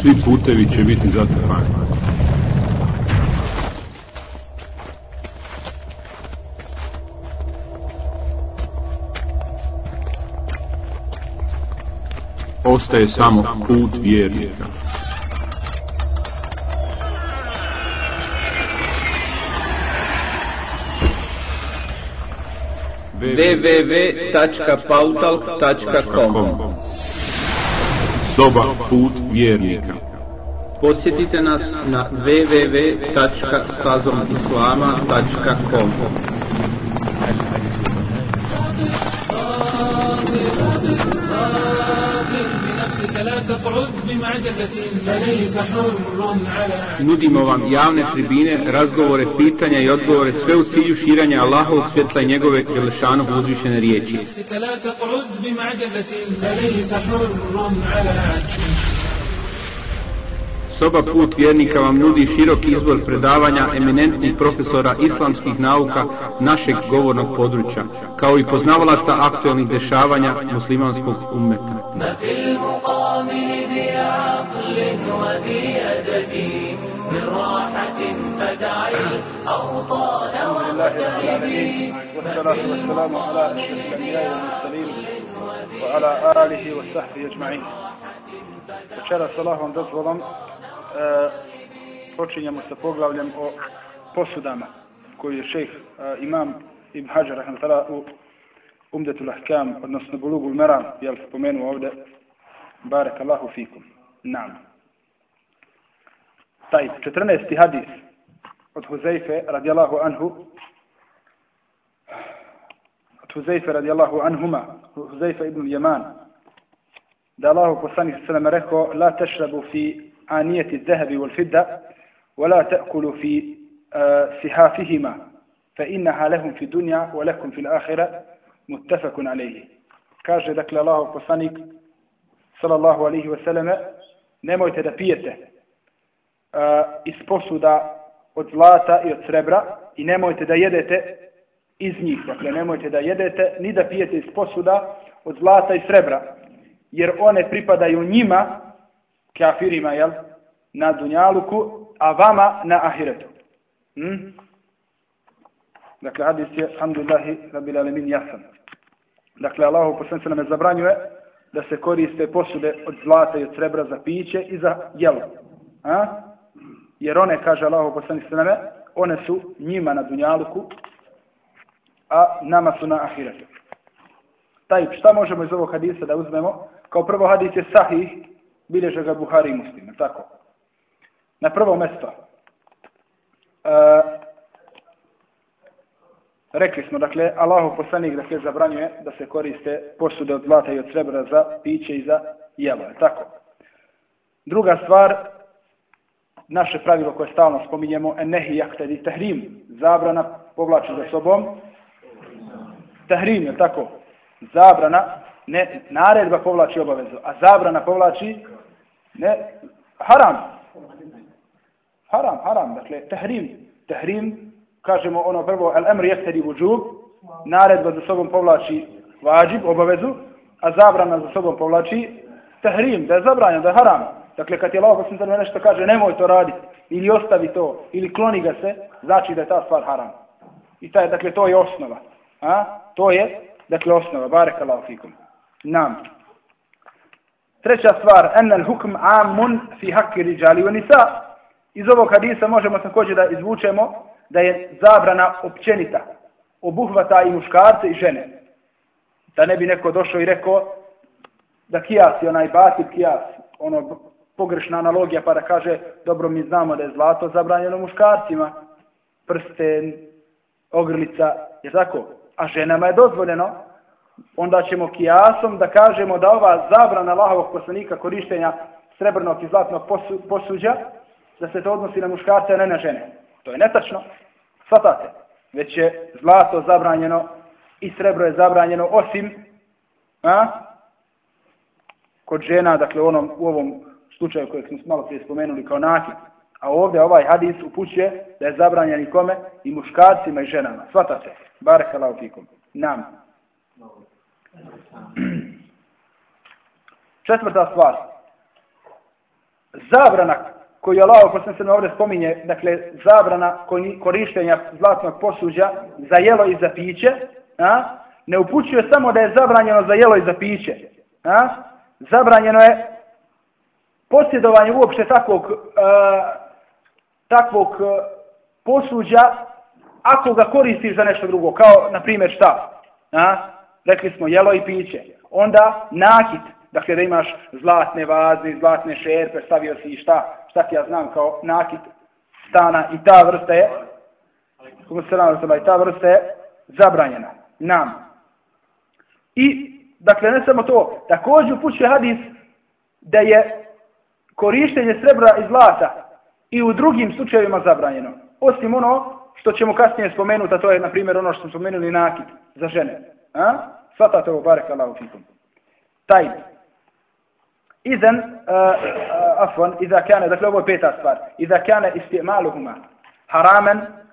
svi putevi će biti zatvorani. Ostaje samo put vjernika. www.pautalk.com Soba put vjernika. Posjetite nas na www.stazomislama.com Nudimo vam javne tribine, razgovore, pitanja i odgovore sve u cilju širanja Allahovog svjetla i njegove Jelešanu uzvišene riječi. Soba put vjernika vam nudi širok izbor predavanja eminentnih profesora islamskih nauka našeg govornog područja, kao i poznavalaca aktualnih dešavanja muslimanskog ummeta. Na المقام ذي عقل وذي أدب من راحة فدع الأوطان واغتربي والصلاة والسلام على أشرف الأنبياء والمرسلين وعلى آله وصحبه أجمعين. Večera sa Allahom dozvolom e, počinjemo sa poglavljem o posudama koji je šejh e, imam Ibn Hajar u Umdetul Ahkam, odnosno Bulugul Meram, jel spomenuo ovdje بارك الله فيكم. نعم. طيب كترنا استهاديث قد حزيفة رضي الله عنه. قد حزيفة رضي الله عنهما حزيفة ابن اليمان. دا الله قصاني صلى الله عليه لا تشربوا في آنية الذهب والفدة ولا تأكلوا في آه، سحافهما فإنها لهم في الدنيا ولكم في الآخرة. متفق عليه. كاجر دكلا الله قصانيك sallallahu alaihi wasallam nemojte da pijete uh, iz posuda od zlata i od srebra i nemojte da jedete iz njih. Dakle nemojte da jedete ni da pijete iz posuda od zlata i srebra jer one pripadaju njima kafirima jel na dunjaluku a vama na ahiretu. Hm? dakle hadis je alhamdulillahi rabbil alamin jasan. Dakle, Allah poslanik se nam zabranjuje da se koriste posude od zlata i od srebra za piće i za jelo. A? Jer one, kaže Allahu poslanik se one su njima na dunjaluku, a nama su na ahiretu. Taj, šta možemo iz ovog hadisa da uzmemo? Kao prvo hadis je sahih, bilježe ga Buhari i Muslim, tako. Na prvo mesto, E, Rekli smo, dakle, Allahu poslanik dakle, zabranjuje da se koriste posude od zlata i od srebra za piće i za jelo. Je tako? Druga stvar, naše pravilo koje stalno spominjemo, enehi jahtedi tahrim, zabrana povlači za sobom. Tahrim, je tako? Zabrana, ne, naredba povlači obavezu, a zabrana povlači, ne, haram. Haram, haram, dakle, tahrim, tahrim, kažemo ono prvo, el emr jehtedi vudžub, naredba za sobom povlači vađib, obavezu, a zabrana za sobom povlači tahrim, da je zabranjeno, da je haram. Dakle, kad je Allah sam nešto kaže, nemoj to raditi, ili ostavi to, ili kloni ga se, znači da je ta stvar haram. I taj, dakle, to je osnova. A? To je, dakle, osnova. Barek Allah fikum. Nam. Treća stvar, enel hukm amun fi hakki riđali u nisa. Iz ovog hadisa možemo također da izvučemo da je zabrana općenita, obuhvata i muškarce i žene. Da ne bi neko došao i rekao da kijasi onaj batil kijas, ono pogrešna analogija pa da kaže dobro mi znamo da je zlato zabranjeno muškarcima, prsten, ogrlica, je tako? A ženama je dozvoljeno, onda ćemo kijasom da kažemo da ova zabrana Allahovog poslanika korištenja srebrnog i zlatnog posu, posuđa, da se to odnosi na muškarce, a ne na žene. To je netačno. Svatate. Već je zlato zabranjeno i srebro je zabranjeno osim a, kod žena, dakle onom, u ovom slučaju kojeg smo malo prije spomenuli kao nakid. A ovdje ovaj hadis upućuje da je zabranjen i kome? I muškarcima i ženama. Svatate. Barek Allah fikum. Nam. Četvrta stvar. zabrana koju Allah posle se ovdje spominje, dakle, zabrana korištenja zlatnog posuđa za jelo i za piće, a, ne upućuje samo da je zabranjeno za jelo i za piće. A, zabranjeno je posjedovanje uopšte takvog, a, takvog e, posuđa ako ga koristiš za nešto drugo, kao, na primjer, šta? A, rekli smo jelo i piće. Onda nakit, dakle da imaš zlatne vaze, zlatne šerpe, stavio si i šta, šta ti ja znam kao nakit stana i ta vrsta je, i ta vrsta je zabranjena nam. I, dakle, ne samo to, također upućuje hadis da je korištenje srebra i zlata i u drugim slučajevima zabranjeno. Osim ono što ćemo kasnije spomenuti, a to je, na primjer, ono što smo spomenuli nakit za žene. A? Svatate ovo, barek Allahu fikum. Taj. Izen, uh, uh, afon, iza kane, dakle ovo je peta stvar, iza kane istimaluhuma haramen, uh,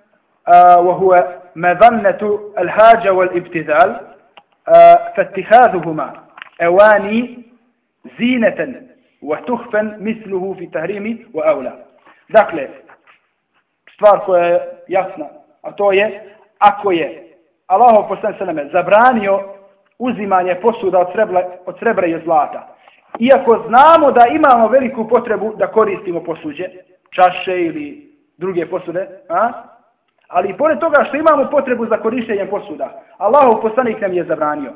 وهو مظنة الحاجة والابتذال فاتخاذهما أواني زينة وتخفا مثله في التحريم وأولى Dakle, stvar koja je jasna, a to je, ako je Allah poslan sveme zabranio uzimanje posuda od srebra, od srebra i zlata. Iako znamo da imamo veliku potrebu da koristimo posuđe, čaše ili druge posude, a? ali pored toga što imamo potrebu za korištenjem posuda, Allahov poslanik nam je zabranio.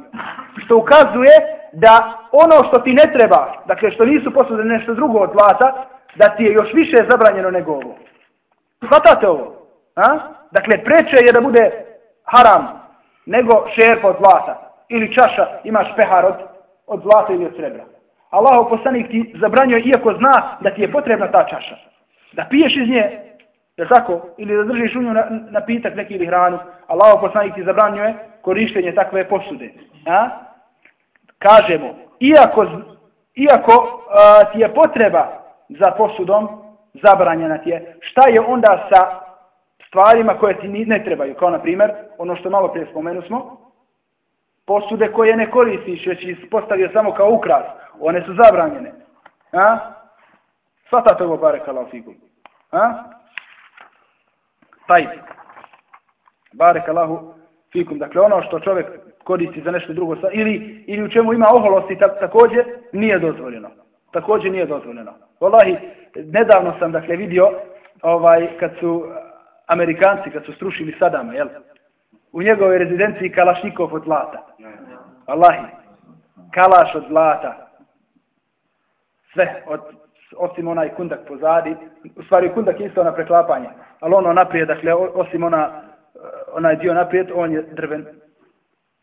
Što ukazuje da ono što ti ne treba, dakle što nisu posude nešto drugo od zlata, da ti je još više zabranjeno nego ovo. Hvatate ovo? A? Dakle, preče je da bude haram nego šerpa od zlata. Ili čaša, imaš pehar od, od zlata ili od srebra. Allahov poslanik ti zabranjuje iako zna da ti je potrebna ta čaša. Da piješ iz nje, je tako? Ili da držiš u nju na, neki ili hranu. Allahov poslanik ti zabranjuje korištenje takve posude. A? Kažemo, iako, iako a, ti je potreba za posudom, zabranjena ti je, šta je onda sa stvarima koje ti ne trebaju, kao na primjer, ono što malo prije spomenu smo, posude koje ne koristiš, već ih postavio samo kao ukras, one su zabranjene. A? Svatate ovo bare kao figu. A? Taj. Bare Allahu fikum. Dakle, ono što čovjek koristi za nešto drugo, ili, ili u čemu ima oholosti, tak, također nije dozvoljeno. Također nije dozvoljeno. Wallahi, nedavno sam, dakle, vidio, ovaj, kad su Amerikanci kad su strušili Sadama, jel? U njegovoj rezidenciji Kalašnikov od zlata. Allahi. Kalaš od zlata. Sve, od, osim onaj kundak pozadi. U stvari, kundak je isto na preklapanje. Ali ono naprijed, dakle, osim ona, onaj dio naprijed, on je drven.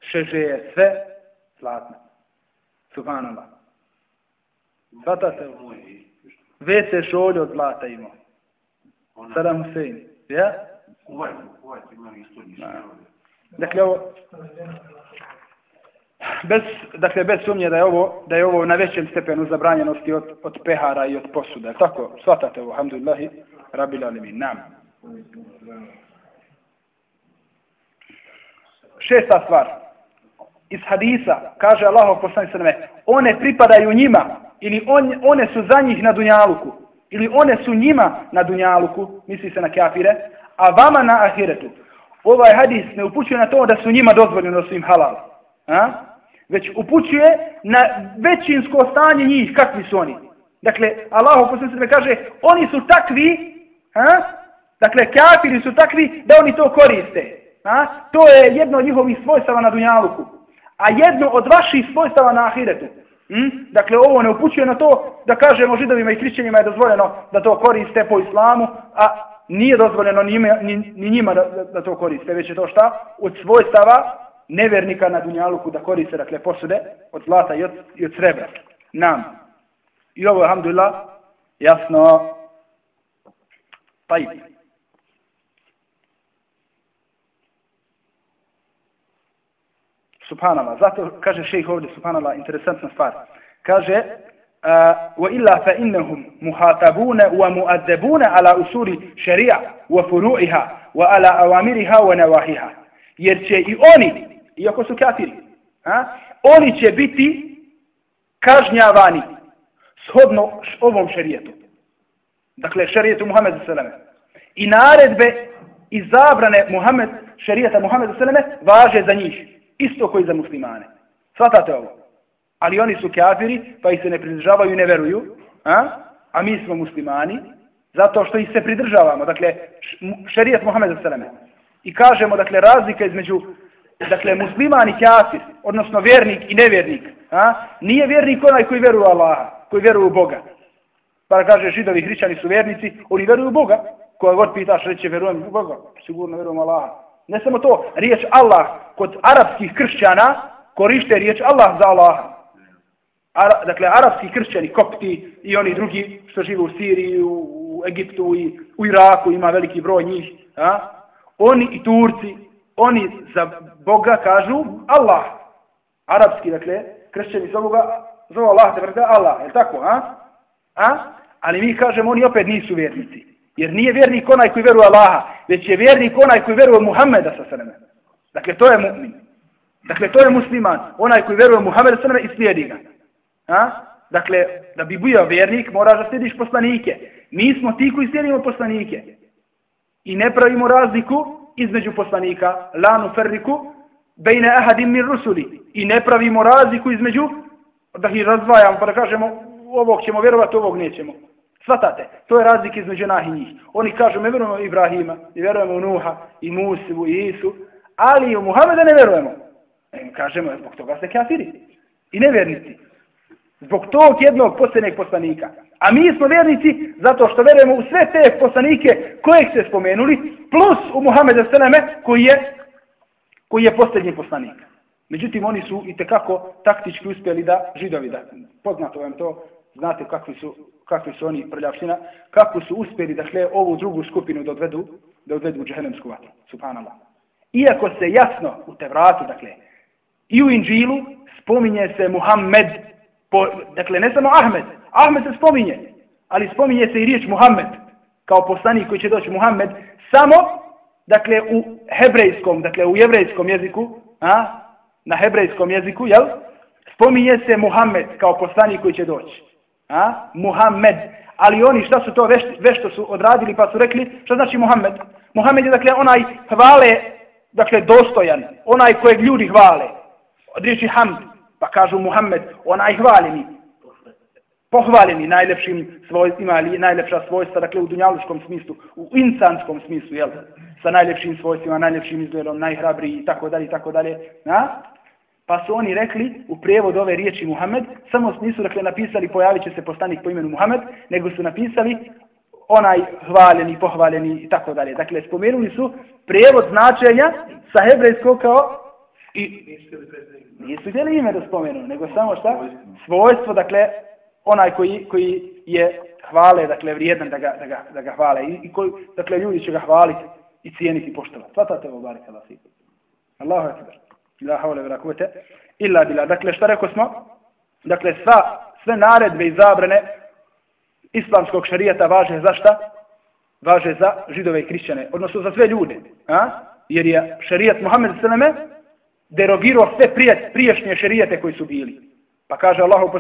Šeže je sve zlatno. Subhanallah. Svatate? Vece šolje od zlata imao. Saddam Hussein. Ja? Ovaj, ovaj ima isto Dakle, ovo... Bez, dakle, bez sumnje da je ovo, da je ovo na većem stepenu zabranjenosti od, od pehara i od posuda. Tako, shvatate ovo, alhamdulillahi, rabbil alimin, nam. Šesta stvar. Iz hadisa, kaže Allah poslani se one pripadaju njima, ili on, one su za njih na dunjaluku ili one su njima na dunjaluku, misli se na kafire, a vama na ahiretu. Ovaj hadis ne upućuje na to da su njima dozvoljeno da su im halal. A? Već upućuje na većinsko stanje njih, kakvi su oni. Dakle, Allah posljedno se kaže, oni su takvi, a? dakle, kafiri su takvi da oni to koriste. A? To je jedno od njihovih svojstava na dunjaluku. A jedno od vaših svojstava na ahiretu. Hmm? Dakle, ovo ne upućuje na to da kažemo židovima i hrišćanima je dozvoljeno da to koriste po islamu, a nije dozvoljeno ni, ni, ni njima da, da, to koriste, već je to šta? Od svojstava nevernika na Dunjaluku da koriste, dakle, posude od zlata i od, i od srebra. Nam. I ovo, alhamdulillah, jasno, pa i. Subhanallah. Zato kaže šejh ovdje, subhanallah, interesantna stvar. Kaže, Eh, wa illa fa innahum على wa mu'addabuna ala usuli أوامرها wa furu'iha wa ala awamiriha wa nawahiha. Jer će i oni, iako su kafiri, a, oni će biti kažnjavani shodno ovom šarijetu. Dakle, šarijetu Muhammedu Seleme. I naredbe i zabrane Muhammed, šarijeta Muhammedu Seleme važe za njih. Isto koji za muslimane. Svatate ovo. Ali oni su kafiri, pa ih se ne pridržavaju i ne veruju. A, a mi smo muslimani, zato što ih se pridržavamo. Dakle, šerijat Muhammedu Seleme. I kažemo, dakle, razlika između dakle, musliman i kafir, odnosno vjernik i nevjernik, a? nije vjernik onaj koji veruje u Allaha, koji veruje u Boga. Pa kaže, židovi hrićani su vjernici, oni veruju u Boga. Koja god pitaš, reće, verujem u Boga, sigurno verujem u Allaha. Ne samo to, riječ Allah kod arapskih kršćana korište riječ Allah za Allaha. Ara, dakle, arapski kršćani, kopti i oni drugi što žive u Siriji, u, u Egiptu i u Iraku, ima veliki broj njih, a? oni i Turci, oni za Boga kažu Allah. Arapski, dakle, kršćani zovu ga, zovu Allah, te vrde Allah, je tako, a? A? Ali mi kažemo, oni opet nisu vjernici. Jer nije vjernik onaj koji veruje Allaha, već je vjernik onaj koji veruje Muhammeda sa sveme. Dakle, to je mu'min. Dakle, to je musliman, onaj koji veruje Muhammeda sa sveme i slijedi ga. A? Dakle, da bi bio vjernik, moraš da slijediš poslanike. Mi smo ti koji slijedimo poslanike. I ne pravimo razliku između poslanika, lanu ferriku, bejne ahadim mir rusuli. I ne pravimo razliku između, da ih razdvajamo, pa da kažemo, ovog ćemo vjerovati, ovog nećemo. Svatate, to je razlik između nah i njih. Oni kažu, mi vjerujemo Ibrahima, i vjerujemo u Nuha, i Musivu, i Isu, ali u Muhameda ne vjerujemo. E, kažemo, zbog toga ste kafiri. I nevjernici. Zbog tog jednog posljednjeg poslanika. A mi smo vjernici zato što verujemo u sve te poslanike kojeg ste spomenuli, plus u Muhammeda Seleme koji je, koji je posljednji poslanik. Međutim, oni su i tekako taktički uspjeli da židovi, da poznato vam to, znate kakvi su, kakvi su oni prljavština, kako su uspjeli da šle ovu drugu skupinu da odvedu, da odvedu u džehennemsku vatru. Subhanallah. Iako se jasno u Tevratu, dakle, i u Inđilu spominje se Muhammed, po, dakle, ne samo Ahmed, Ahmed se spominje, ali spominje se i riječ Muhammed, kao poslanik koji će doći Muhammed, samo, dakle, u hebrejskom, dakle, u jevrejskom jeziku, a, na hebrejskom jeziku, jel? Spominje se Muhammed kao poslanik koji će doći. A? Muhammed. Ali oni šta su to veš, vešto su odradili pa su rekli, šta znači Muhammed? Muhammed je dakle onaj hvale, dakle dostojan, onaj kojeg ljudi hvale. Od riječi hamd, pa kažu Muhammed, onaj hvaljeni pohvaljeni najlepšim svojstvima ili najlepša svojstva, dakle u dunjaluškom smislu, u insanskom smislu, jel? Sa najlepšim svojstvima, najlepšim izgledom, najhrabriji i tako dalje i tako dalje. Na? Pa su oni rekli u prijevod ove riječi Muhammed, samo nisu dakle napisali pojavit će se postanik po imenu Muhammed, nego su napisali onaj hvaljeni, pohvaljeni i tako dalje. Dakle, spomenuli su prijevod značenja sa hebrejskog kao i nisu htjeli ime da spomenu, nego samo šta? Svojstvo, dakle, onaj koji, koji je hvale, dakle, vrijedan da ga, da ga, da ga hvale. I, i koji, dakle, ljudi će ga hvaliti i cijeniti i poštovati. Svatate ovo, barika Allah. Allahu akbar. La havle vera kuvete. Illa bila. Dakle, šta rekao smo? Dakle, sva, sve naredbe i zabrane islamskog šarijata važe za šta? Važe za židove i krišćane. Odnosno za sve ljude. A? Jer je šarijat Muhammed Saleme derogirao sve prije, priješnje šerijete koji su bili. Pa kaže Allah u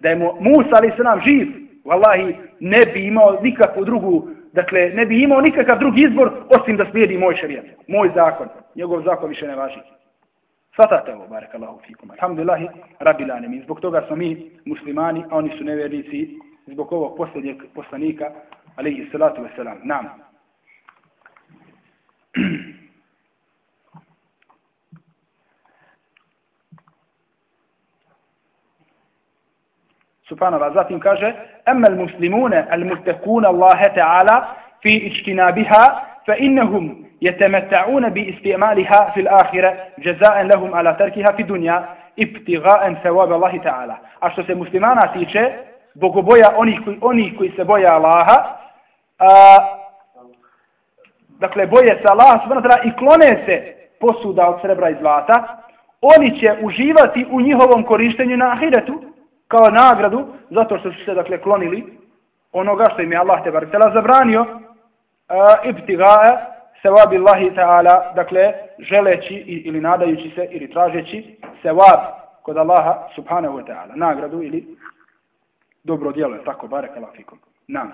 da je Musa ali se nam živ, vallahi ne bi imao nikakvu drugu, dakle ne bi imao nikakav drugi izbor osim da slijedi moj šerijet, moj zakon. Njegov zakon više ne važi. Svatate ovo, barek Allahu fikum. Alhamdulillahi, rabbi lanemin. Zbog toga smo mi muslimani, a oni su nevernici, zbog ovog posljednjeg poslanika, alaihi salatu wasalam. Nam. Subhanallah. Zatim kaže, Ema al-muslimune al-mutekune Allahe ta'ala fi ičtinabiha, fa innahum يتمتعون باستعمالها في الآخرة جزاء لهم على تركها في الدنيا ابتغاء ثواب الله تعالى a što se muslimana tiče bogoboja onih koji, onih koji se boja Allaha a, dakle boje se Allaha subhanahu i klone se posuda od srebra i zlata oni će uživati u njihovom korištenju na ahiretu kao nagradu zato što su se dakle klonili onoga što im je Allah tebara tela zabranio e, uh, ibtigae Allahi ta'ala dakle želeći ili nadajući se ili tražeći sevab kod Allaha subhanahu wa ta'ala nagradu ili dobro djelo tako barek fikum. Nam.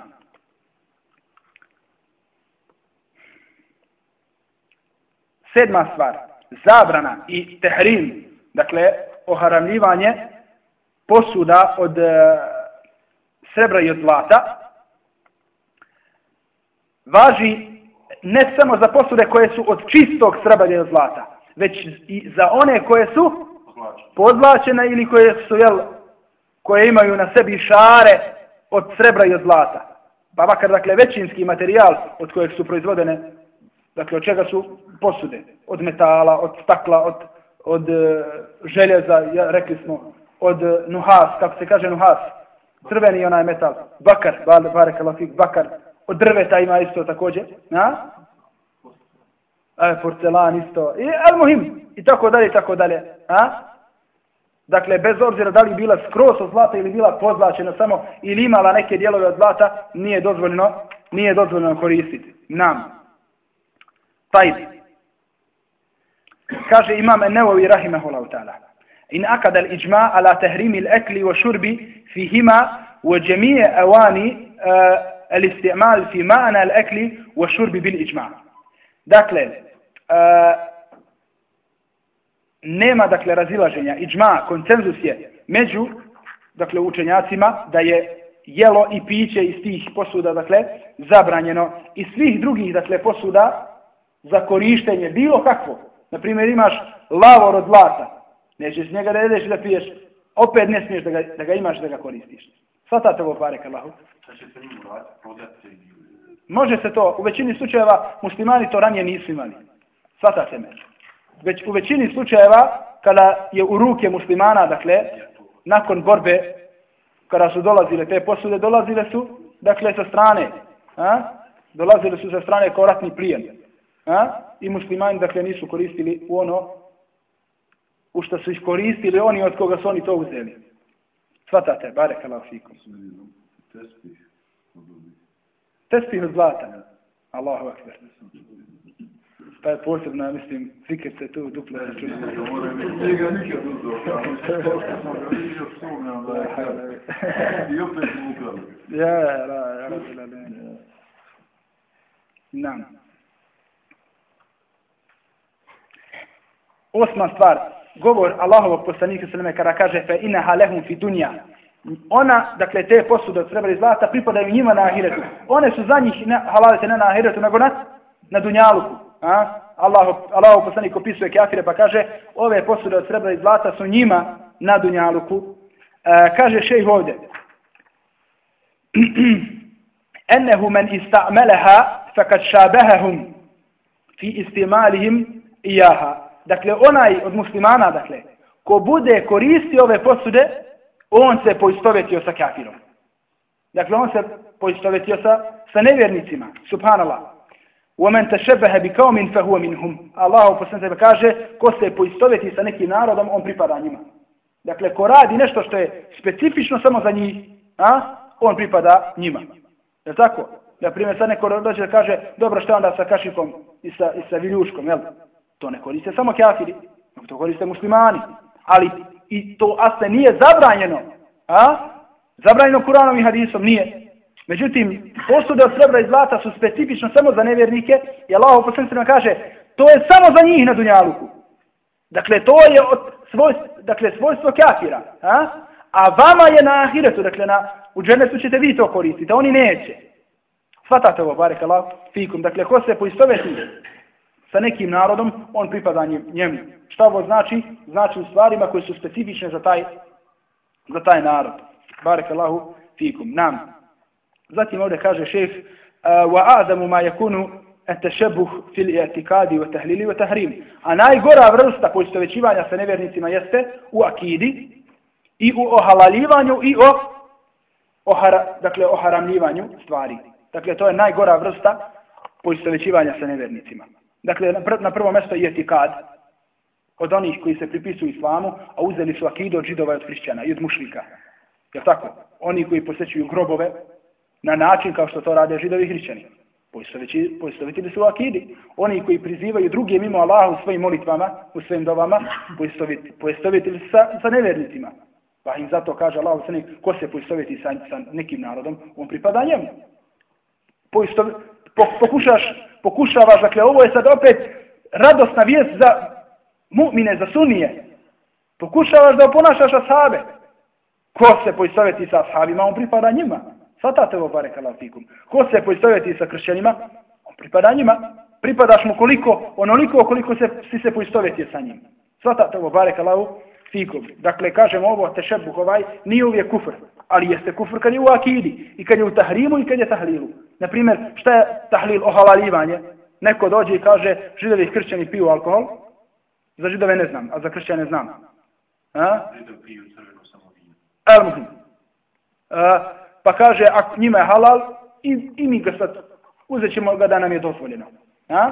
Sedma stvar zabrana i tehrim dakle oharamljivanje posuda od e, srebra i od zlata, važi ne samo za posude koje su od čistog srebra i od zlata, već i za one koje su podlačene ili koje su, jel, koje imaju na sebi šare od srebra i od zlata. Pa makar, dakle, većinski materijal od kojeg su proizvodene, dakle, od čega su posude, od metala, od stakla, od, od uh, željeza, ja, rekli smo, od nuhas, kako se kaže nuhas, crveni onaj metal, bakar, barek alafik, bakar, od drveta ima isto također, na? E, porcelan isto, i al muhim, i tako dalje, i tako dalje, a? Dakle, bez obzira da li bila skroz od zlata ili bila pozlačena samo ili imala neke dijelove od zlata, nije dozvoljeno, nije dozvoljeno koristiti. Nam. Taj. Kaže imam Nevovi rahimahullahu ta'ala. In akad al ijma ala tahrimi al akli wa shurbi fihima wa jami' awani eh, al isti'mal fi ma'na al akli wa shurbi bil ijma. Dakle, eh, nema dakle razilaženja. Iđma konsenzus je među dakle učenjacima da je jelo i piće iz tih posuda dakle zabranjeno. I svih drugih dakle posuda za korištenje bilo kakvo. Na primjer imaš lavor od zlata nećeš njega da jedeš da piješ opet ne smiješ da ga, da ga imaš da ga koristiš svatate ovo pare kallahu može se to u većini slučajeva muslimani to ranije nisu imali svatate me već u većini slučajeva kada je u ruke muslimana, dakle, nakon borbe, kada su dolazile te posude, dolazile su, dakle, sa strane, a? dolazile su sa strane kao ratni plijen. A? I muslimani, dakle, nisu koristili u ono u što su iskoristili oni od koga su oni to uzeli. Svatate, bare kalafikom. Tespih od zlata. Allahu akbar. Pa je posebno, mislim, zikr se tu duplo računa. Njega nikad uzao. I opet mu ukrali. Ja, ja, ja, ja, Nam. Osma stvar, govor Allahovog poslanika sallallahu kada kaže fe ina halehum fi dunja. Ona, dakle, te posude od srebra i zlata pripadaju njima na ahiretu. One su za njih na, halalite ne na ahiretu, nego na, na dunjaluku. A? Allah, Allah poslanik opisuje kafire pa kaže ove posude od srebra i zlata su njima na dunjaluku. E, kaže šejh ovdje ennehu men istameleha فقد šabehahum fi istimalihim ijaha. Dakle, onaj od muslimana, dakle, ko bude koristi ove posude, on se poistovetio sa kafirom. Dakle, on se poistovetio sa, sa nevjernicima. Subhanallah. ومن تشبه بقوم فهو منهم الله poslanik kaže ko se poistoveti sa nekim narodom on pripada njima dakle ko radi nešto što je specifično samo za njih a on pripada njima je tako na primjer sad neko dođe da kaže dobro što onda sa kašikom i sa i sa viljuškom jel To ne koriste samo kafiri to koriste muslimani ali i to asle nije zabranjeno a zabranjeno Kur'anom i hadisom nije Međutim, posude od srebra i zlata su specifično samo za nevjernike i Allah u kaže to je samo za njih na Dunjaluku. Dakle, to je od svojstvo, dakle, svojstvo kafira. A? a vama je na ahiretu, dakle, na, u dženetu ćete vi to koristiti, a oni neće. Svatate ovo, barek Allah, fikum. Dakle, ko se poistoveti sa nekim narodom, on pripada njemu. Šta ovo znači? Znači u stvarima koje su specifične za taj, za taj narod. Barek Allahu, fikum. Nam. Zatim ovdje kaže šef wa adamu ma yakunu at-tashabbuh وَتَحْلِلِ i'tikadi wa tahlili wa tahrim. A najgora vrsta poistovećivanja sa nevjernicima jeste u akidi i u ohalalivanju i o ohara, dakle oharamljivanju stvari. Dakle to je najgora vrsta poistovećivanja sa nevjernicima. Dakle na, pr na prvo mjesto je etikad od onih koji se pripisuju islamu, a uzeli su akidu od židova i od hrišćana i od mušlika. Jel tako? Oni koji posjećuju grobove, na način kao što to rade židovi hrišćani. Poistovitili su u akidi. Oni koji prizivaju druge mimo Allaha u svojim molitvama, u svojim dovama, poistovitili su sa, sa nevernicima. Pa im zato kaže Allah ko se poistoviti sa, sa nekim narodom, on pripada njemu. Poistovitili pokušaš, pokušavaš, dakle, ovo je sad opet radosna vijest za mu'mine, za sunije. Pokušavaš da oponašaš ashabe. Ko se poistoveti sa ashabima, on pripada njima. Svatate ovo bare kalafikum. Ko se poistoveti sa kršćanima, on pripada njima. Pripadaš mu koliko, onoliko koliko se, si se poistoveti sa njim. Svatate ovo bare kalafikum. Dakle, kažemo ovo, tešebuh ovaj, nije uvijek kufr. Ali jeste kufr kad je u akidi. I kad je u tahrimu i kad je tahlilu. Naprimjer, šta je tahlil ohalalivanje? Neko dođe i kaže, židovi i kršćani piju alkohol. Za židove ne znam, a za kršćane znam. A? Židovi piju crveno samo vino. Pa kaže, ako njima je halal, i, i mi ga sad uzet ćemo ga da nam je dozvoljeno. A?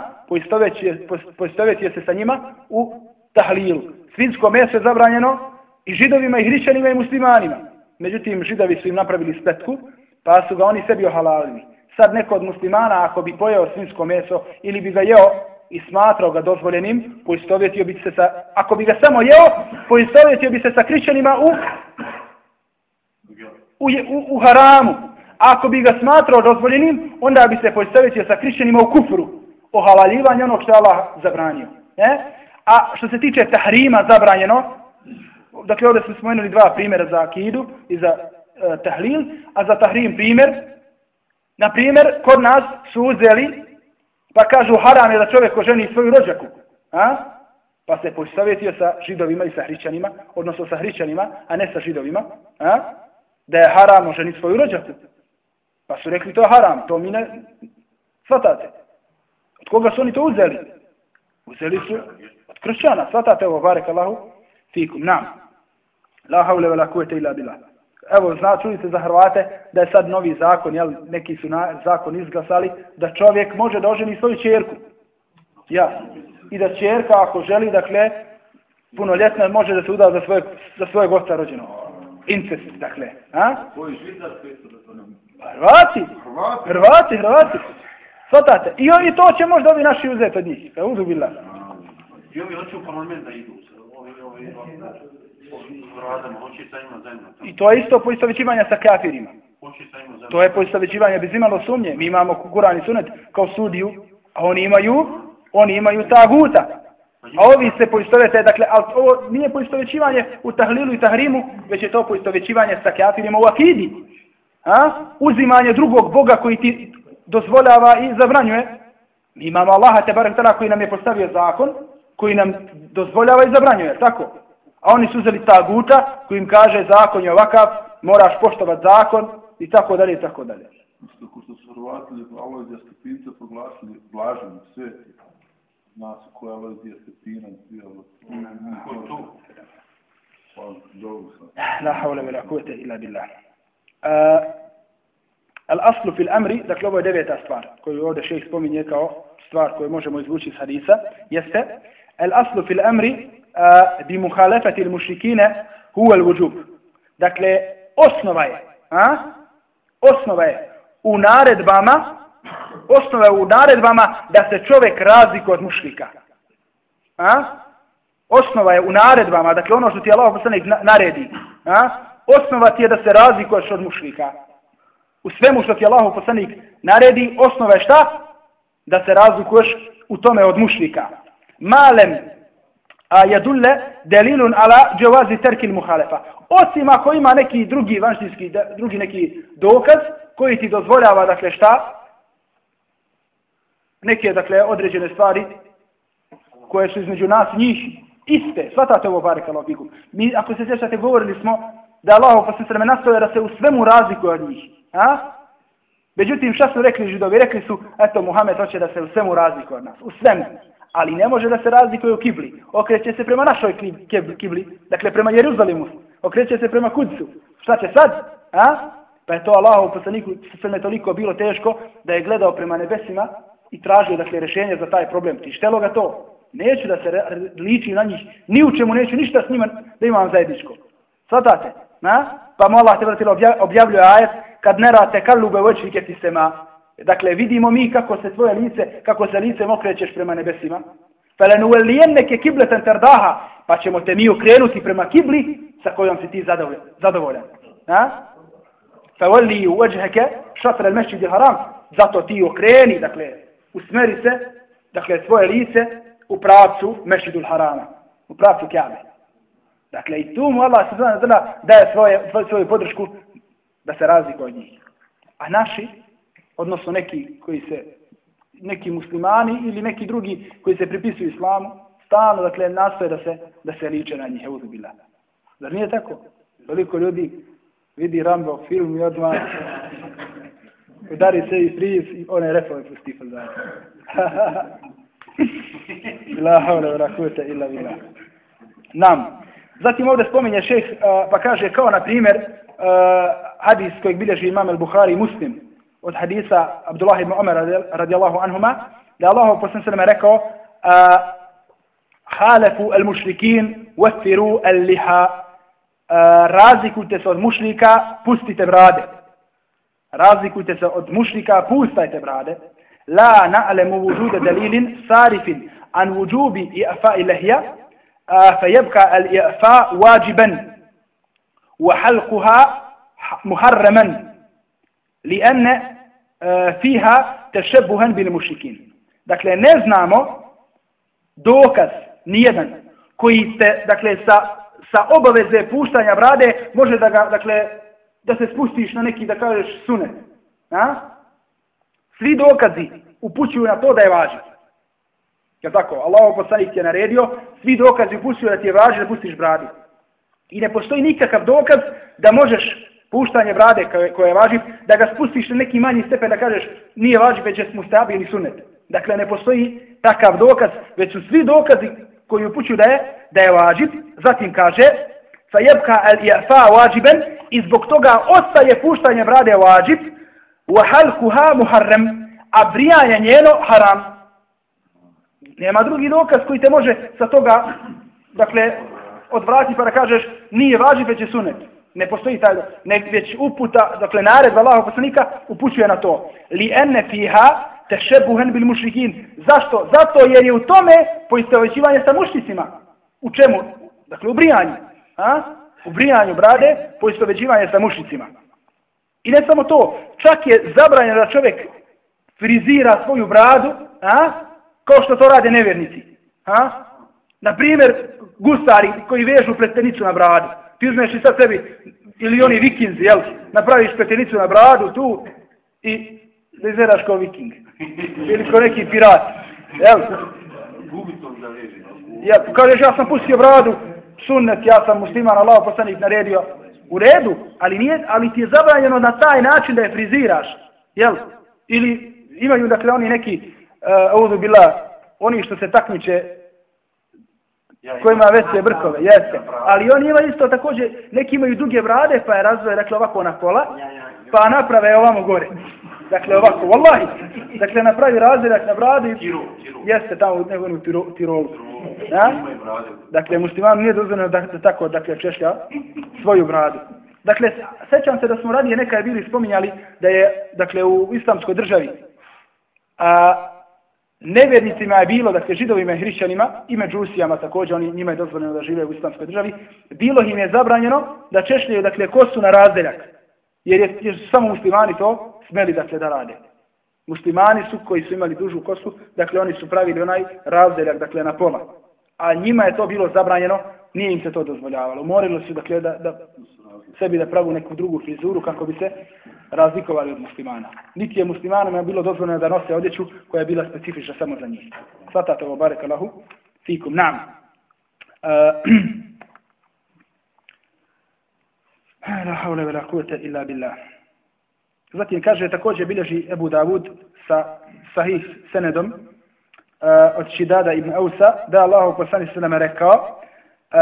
Poistovjet je se sa njima u tahlilu. Svinsko meso je zabranjeno i židovima, i hrišćanima, i muslimanima. Međutim, židovi su im napravili spletku, pa su ga oni sebi ohalalili. Sad neko od muslimana, ako bi pojeo svinsko meso ili bi ga jeo i smatrao ga dozvoljenim, poistovjetio bi se sa, ako bi ga samo jeo, poistovjetio bi se sa krišćanima u u, u, u haramu. Ako bi ga smatrao dozvoljenim, onda bi se poistovjetio sa krišćanima u kufru. O onog što je Allah zabranio. Ne? A što se tiče tahrima zabranjeno, dakle ovdje smo spomenuli dva primjera za akidu i za e, tahlil, a za tahrim primjer, na primjer, kod nas su uzeli, pa kažu haram je da čovjek ko ženi svoju rođaku. A? Pa se posavjetio sa židovima i sa hrišćanima, odnosno sa hrišćanima, a ne sa židovima. A? da je haram ženi svoju rođaku. Pa su rekli to je haram, to mi ne svatate. Od koga su oni to uzeli? Uzeli su od kršćana, svatate ovo, barek Allahu, fikum, nam. La haule vela kuvete ila bila. Evo, zna, čuli se za Hrvate da je sad novi zakon, jel, neki su na, zakon izglasali, da čovjek može da oženi svoju čerku. Ja. I da čerka, ako želi, dakle, punoljetna, može da se uda za svoje, za svoje gosta rođenog incest, dakle. A? Koji židar pesto da to nam... Hrvati. Hrvati. Hrvati, Hrvati. Svatate. I oni to će možda ovi naši uzeti od njih. Kao uzubila. I ovi hoće u parlament da idu. Ovi, ovi, I to je isto poistovećivanje sa kafirima. To je poistovećivanje bez imalo sumnje. Mi imamo Kurani sunet kao sudiju, a oni imaju, oni imaju taguta. A ovi se poistovete, dakle, ali ovo nije poistovećivanje u tahlilu i tahrimu, već je to poistovećivanje sa kafirima u akidi. A? Uzimanje drugog Boga koji ti dozvoljava i zabranjuje. Mi imamo Allaha te barem tada koji nam je postavio zakon, koji nam dozvoljava i zabranjuje, tako? A oni su uzeli ta guta koji im kaže zakon je ovakav, moraš poštovati zakon i tako dalje i tako dalje. Isto ko što su Hrvatili, Allah je stupince proglasili blaženim svetim nas koja je stetina bijelo. Ko je to? La hawla wala quwwata illa billah. Al aslu fil amri, dakle ovo je deveta stvar koju ovdje šejh spominje kao stvar koju možemo izvući iz hadisa, jeste al في fil amri bi هو al mushrikina huwa al wujub. Dakle osnova je, a? Osnova je u naredbama osnova u naredbama da se čovjek razlikuje od mušlika. A? Osnova je u naredbama, dakle ono što ti Allah poslanik naredi. A? Osnova ti je da se razlikuješ od mušlika. U svemu što ti Allah poslanik naredi, osnova je šta? Da se razlikuješ u tome od mušlika. Malem a jadulle delilun ala džavazi terkil muhalefa. Osim ako ima neki drugi vanštinski, drugi neki dokaz koji ti dozvoljava, dakle šta? neke, dakle, određene stvari koje su između nas njih iste. Svatate ovo, barek Allah, Mi, ako se sjećate, govorili smo da Allah posle sveme nastoje da se u svemu razlikuje od njih. A? Međutim, šta su rekli židovi? Rekli su, eto, Muhammed hoće da se u svemu razlikuje od nas. U svemu. Ali ne može da se razlikuje u kibli. Okreće se prema našoj kibli. Dakle, prema Jeruzalimu. Okreće se prema Kudcu. Šta će sad? A? Pa je to Allah u poslaniku sve toliko bilo teško da je gledao prema nebesima i tražio dakle rješenje za taj problem. Tištelo ga to. Neću da se liči na njih. Ni u čemu neću ništa s njima da imam zajedničko. Svatate? Na? Pa mu Allah te vratilo objavljuje ajet kad ne rate u voćvike ti se ma. Dakle, vidimo mi kako se tvoje lice, kako se lice okrećeš prema nebesima. فَلَنُوَلِيَنَّكَ كِبْلَةً تَرْدَاهَا pa ćemo te mi okrenuti prema kibli sa kojom si ti zadovoljan. Na? Fa وَجْهَكَ شَطْرَ الْمَشْجِدِ haram, zato ti okreni, dakle, usmeri se, dakle, svoje lice u pravcu Mešidul Harama, u pravcu Kjabe. Dakle, i tu mu Allah se zna daje svoje, svoju podršku da se razlika od njih. A naši, odnosno neki koji se, neki muslimani ili neki drugi koji se pripisuju islamu, stalno, dakle, nastoje da se, da se liče na njih, evo bila. Zar nije tako? Veliko ljudi vidi Rambo film i odmah udari se i priz i one refove pusti fazan. La hawla vela kuvete illa vila. Nam. Zatim ovdje spominje šeh pa kaže kao na primjer hadis kojeg bilježi imam al-Bukhari i muslim od hadisa Abdullah ibn Umar radijallahu anhuma da Allah posljedno sveme rekao halefu al-mušrikin wafiru al-liha razlikujte se od mušlika pustite brade razlikujte se od mušlika pustajte brade la na'lemu wujuda dalilin sarifin an wujubi i'fa'i lahya فيبقى الإعفاء واجبا وحلقها محرما لأن E, fiha tešebuhan bil mušikin. Dakle, ne znamo dokaz nijedan koji se, dakle, sa, sa obaveze puštanja brade može da ga, dakle, da se spustiš na neki, da kažeš, sunet. A? Svi dokazi upućuju na to da je važan. Jel' tako? Allah oposlanik je naredio, svi dokazi upućuju da ti je važan da pustiš bradu. I ne postoji nikakav dokaz da možeš puštanje brade koje je važiv, da ga spustiš na neki manji stepen da kažeš nije važiv, već je smustabi ili sunet. Dakle, ne postoji takav dokaz, već su svi dokazi koji upućuju da je, da je važiv. Zatim kaže, sa jebka al iafa važiben i zbog toga ostaje puštanje brade važiv, wa halkuha muharrem, a brijanje njeno haram. Nema drugi dokaz koji te može sa toga, dakle, odvrati pa da kažeš nije važi već je sunet. Ne postoji taj, ne, već uputa, dakle, naredba Allahog poslanika upućuje na to. Li ene fiha te bil mušrikin. Zašto? Zato jer je u tome poistovećivanje sa mušnicima. U čemu? Dakle, u brijanju. A? U brijanju brade poistovećivanje sa mušnicima. I ne samo to, čak je zabranjeno da čovjek frizira svoju bradu, a? kao što to rade nevjernici. A? Na primjer, gusari koji vežu pletenicu na bradu. Ti uzmeš i sad sebi, ili oni vikinzi, jel? Napraviš pretenicu na bradu tu i da izgledaš kao viking. Ili kao neki pirat. Jel? Ja, kažeš, ja sam pustio bradu, sunnet, ja sam musliman, Allah poslanik naredio. U redu, ali, nije, ali ti je zabranjeno na taj način da je friziraš. Jel? Ili imaju, dakle, oni neki uh, e, bila oni što se takmiče kojima veće brkove, jeste. Ali oni imaju isto također, neki imaju duge brade, pa je razvoje, dakle, ovako na pola, pa naprave ovamo gore. Dakle, ovako, wallahi. Dakle, napravi razredak na bradu i jeste tamo u nekom Tirolu. Ja? Dakle, musliman nije dozvoljeno da, da tako, dakle, češlja svoju bradu. Dakle, sećam se da smo radije nekaj bili spominjali da je, dakle, u islamskoj državi, a, nevjernicima je bilo, dakle židovima i hrišćanima, i međusijama također, oni, njima je dozvoljeno da žive u islamskoj državi, bilo im je zabranjeno da češljaju, dakle, kosu na razdeljak. Jer, je, jer su samo muslimani to smeli, dakle, da rade. Muslimani su koji su imali dužu kosu, dakle, oni su pravili onaj razdeljak, dakle, na pola. A njima je to bilo zabranjeno, nije im se to dozvoljavalo. Morilo su, dakle, da, da sebi da pravu neku drugu frizuru kako bi se razlikovali od muslimana. Niti je muslimanima bilo dozvoljeno da nose odjeću koja je bila specifična samo za njih. Svatate ovo barek Allahu, fikum nam. E, la haule ve la kuvete illa billah. Zatim kaže također bilježi Ebu Davud sa sahih senedom uh, od Šidada ibn Ausa da Allah poslani sallam rekao uh,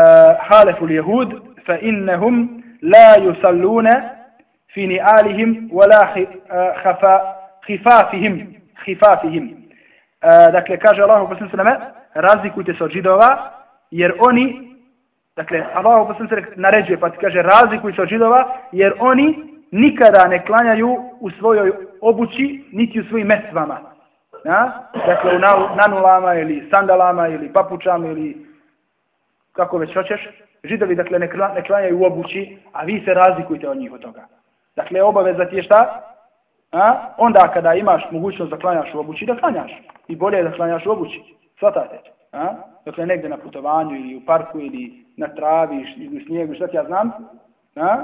halefu jehud fa innehum la yusalluna fi ni'alihim wala eh, khafa khifafihim khifafihim. Eh, dakle kaže Allah poslanik sallallahu razlikujte se od židova jer oni dakle Allah poslanik naređuje pa ti kaže razlikujte se od židova jer oni nikada ne klanjaju u svojoj obući niti u svojim mestvama. Ja? dakle u nanulama ili sandalama ili papučama ili kako već hoćeš židovi dakle ne klanjaju u obući a vi se razlikujte od njih od toga Dakle, obaveza ti je šta? A? Onda kada imaš mogućnost da klanjaš u obući, da klanjaš. I bolje je da klanjaš u obući. Svatate. a? dakle negde na putovanju ili u parku ili na travi ili u snijegu, šta ti ja znam, a?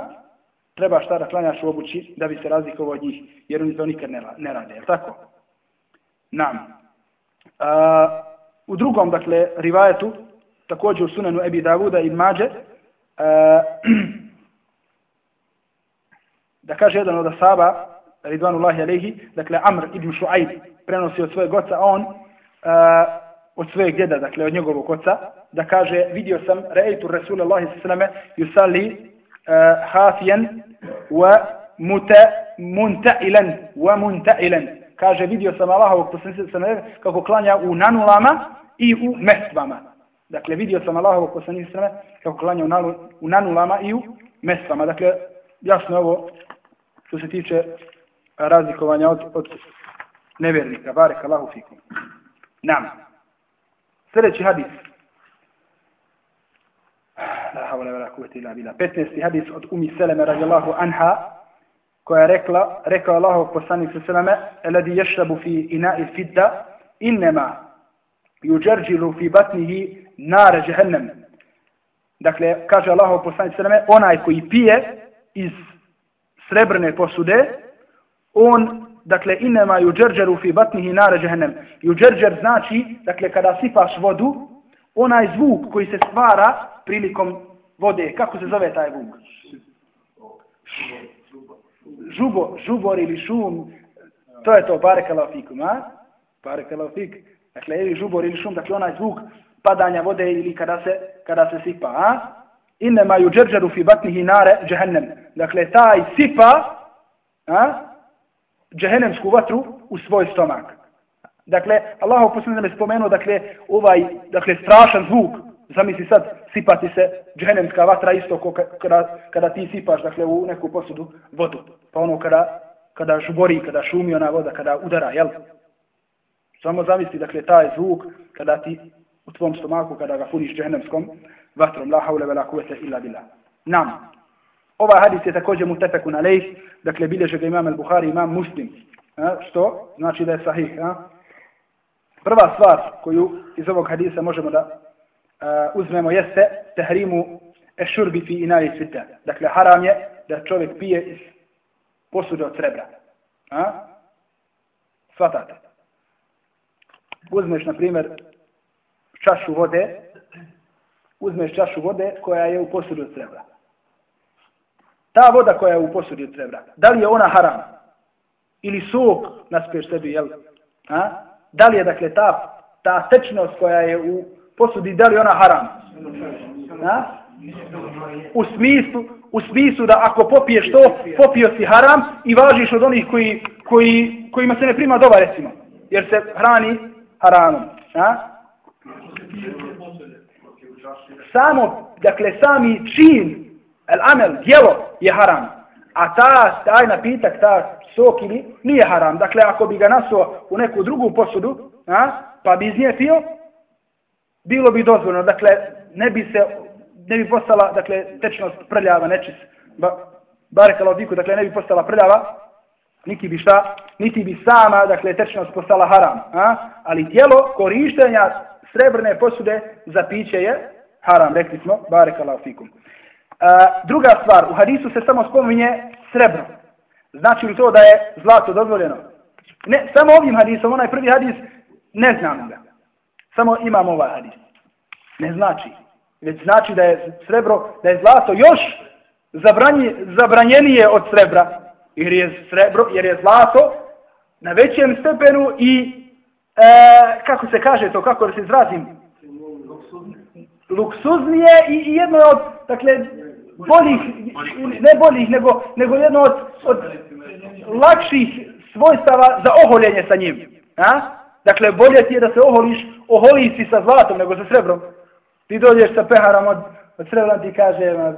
treba šta da klanjaš u obući da bi se razlikovao od njih, jer oni to nikad ne, ne rade, je tako? Nam. A, u drugom, dakle, rivajetu, također u sunanu Ebi Davuda i Mađe, e, da kaže jedan od asaba, Ridvanullahi alaihi, dakle, Amr ibn Šuaib, prenosi od svojeg oca, on, e, od svojeg djeda, dakle, od njegovog oca, da kaže, vidio sam, rejtu Rasulallahi s.a.v. yusali hafijen wa muta, muntailan wa muntailan. Kaže, vidio sam Allahovog poslanika kako klanja u nanulama i u mestvama. Dakle, vidio sam Allahovog poslanika s.a.v. kako klanja u, nalu, u nanulama i u mesama. Dakle, jasno ovo što se tiče razlikovanja od, od nevjernika. Barek Allahu fikum. Nam. Sljedeći hadis. La havle vela kuvvete ila bila. 15. hadis od Umi Seleme radijallahu anha koja je rekla, rekao Allahov poslanik sa seleme, "Alladhi yashrabu fi ina'i fidda inma yujarjilu fi batnihi nar jahannam." Dakle, kaže Allah poslanik sveme, onaj koji pije iz srebrne posude, on dakle inema yuđerđeru fi batnihi nara džehennem. Yuđerđer znači, dakle kada sipaš vodu, onaj zvuk koji se stvara prilikom vode, kako se zove taj zvuk? Žubo, žubor ili šum, to je to, barekala fikum, a? Barekala fikum. Dakle, ili žubor ili šum, dakle onaj zvuk padanja vode ili kada se, kada se sipa, a? Inema džerđeru fi batnihi nare džehennem. Dakle, taj sipa, a? džehennemsku vatru u svoj stomak. Dakle, Allah posljedno je spomenuo, dakle, ovaj, dakle, strašan zvuk, zamisli sad, sipati se džehennemska vatra isto ko kada, kada ti sipaš, dakle, u neku posudu vodu. Pa ono kada, kada žubori, kada šumi ona voda, kada udara, jel? Samo zamisli, dakle, taj zvuk, kada ti u tvom stomaku, kada ga puniš džehennemskom vatrom, la haule vela kuvete illa billah. Nam. Ovaj hadis je također mutefeku na lejh, dakle bilježe ga imam al-Buhari, imam muslim. A, što? Znači da je sahih. A? Prva stvar koju iz ovog hadisa možemo da a, uzmemo jeste tehrimu ešurbi fi inari cvita. Dakle, haram je da čovjek pije iz posude od srebra. A? Svatate. Uzmeš, na primjer, čašu vode, uzmeš čašu vode koja je u posudu od srebra. Ta voda koja je u posudi od srebra, da li je ona haram? Ili sok naspeš sebi, jel? A? Da li je, dakle, ta, ta tečnost koja je u posudi, da li ona haram? A? U smislu, u smislu da ako popiješ to, popio si haram i važiš od onih koji, koji, kojima se ne prima doba, recimo. Jer se hrani haramom. A? Samo, dakle, sami čin El amel, djelo je haram. A ta, taj napitak, ta sok ili, nije haram. Dakle, ako bi ga nasuo u neku drugu posudu, a, pa bi iz nje pio, bilo bi dozvoljno. Dakle, ne bi se, ne bi postala, dakle, tečnost prljava, nečist. Ba, bare kalodiku, dakle, ne bi postala prljava, niti bi šta, niti bi sama, dakle, tečnost postala haram. A? Ali tijelo korištenja srebrne posude za piće je haram, rekli smo, bare kalodikum e, druga stvar, u hadisu se samo spominje srebro. Znači li to da je zlato dozvoljeno? Ne, samo ovim hadisom, onaj prvi hadis, ne znam ga. Samo imam ovaj hadis. Ne znači. Već znači da je srebro, da je zlato još zabranje, zabranjenije od srebra. Jer je srebro, jer je zlato na većem stepenu i e, kako se kaže to, kako da se izrazim? Luksuznije i, i jedno od, dakle, boljih, ne boljih, nego, nego jedno od, od lakših svojstava za oholjenje sa njim. A? Dakle, bolje ti je da se oholiš, oholi si sa zlatom nego sa srebrom. Ti dođeš sa peharom od, od srebra ti kaže, ma,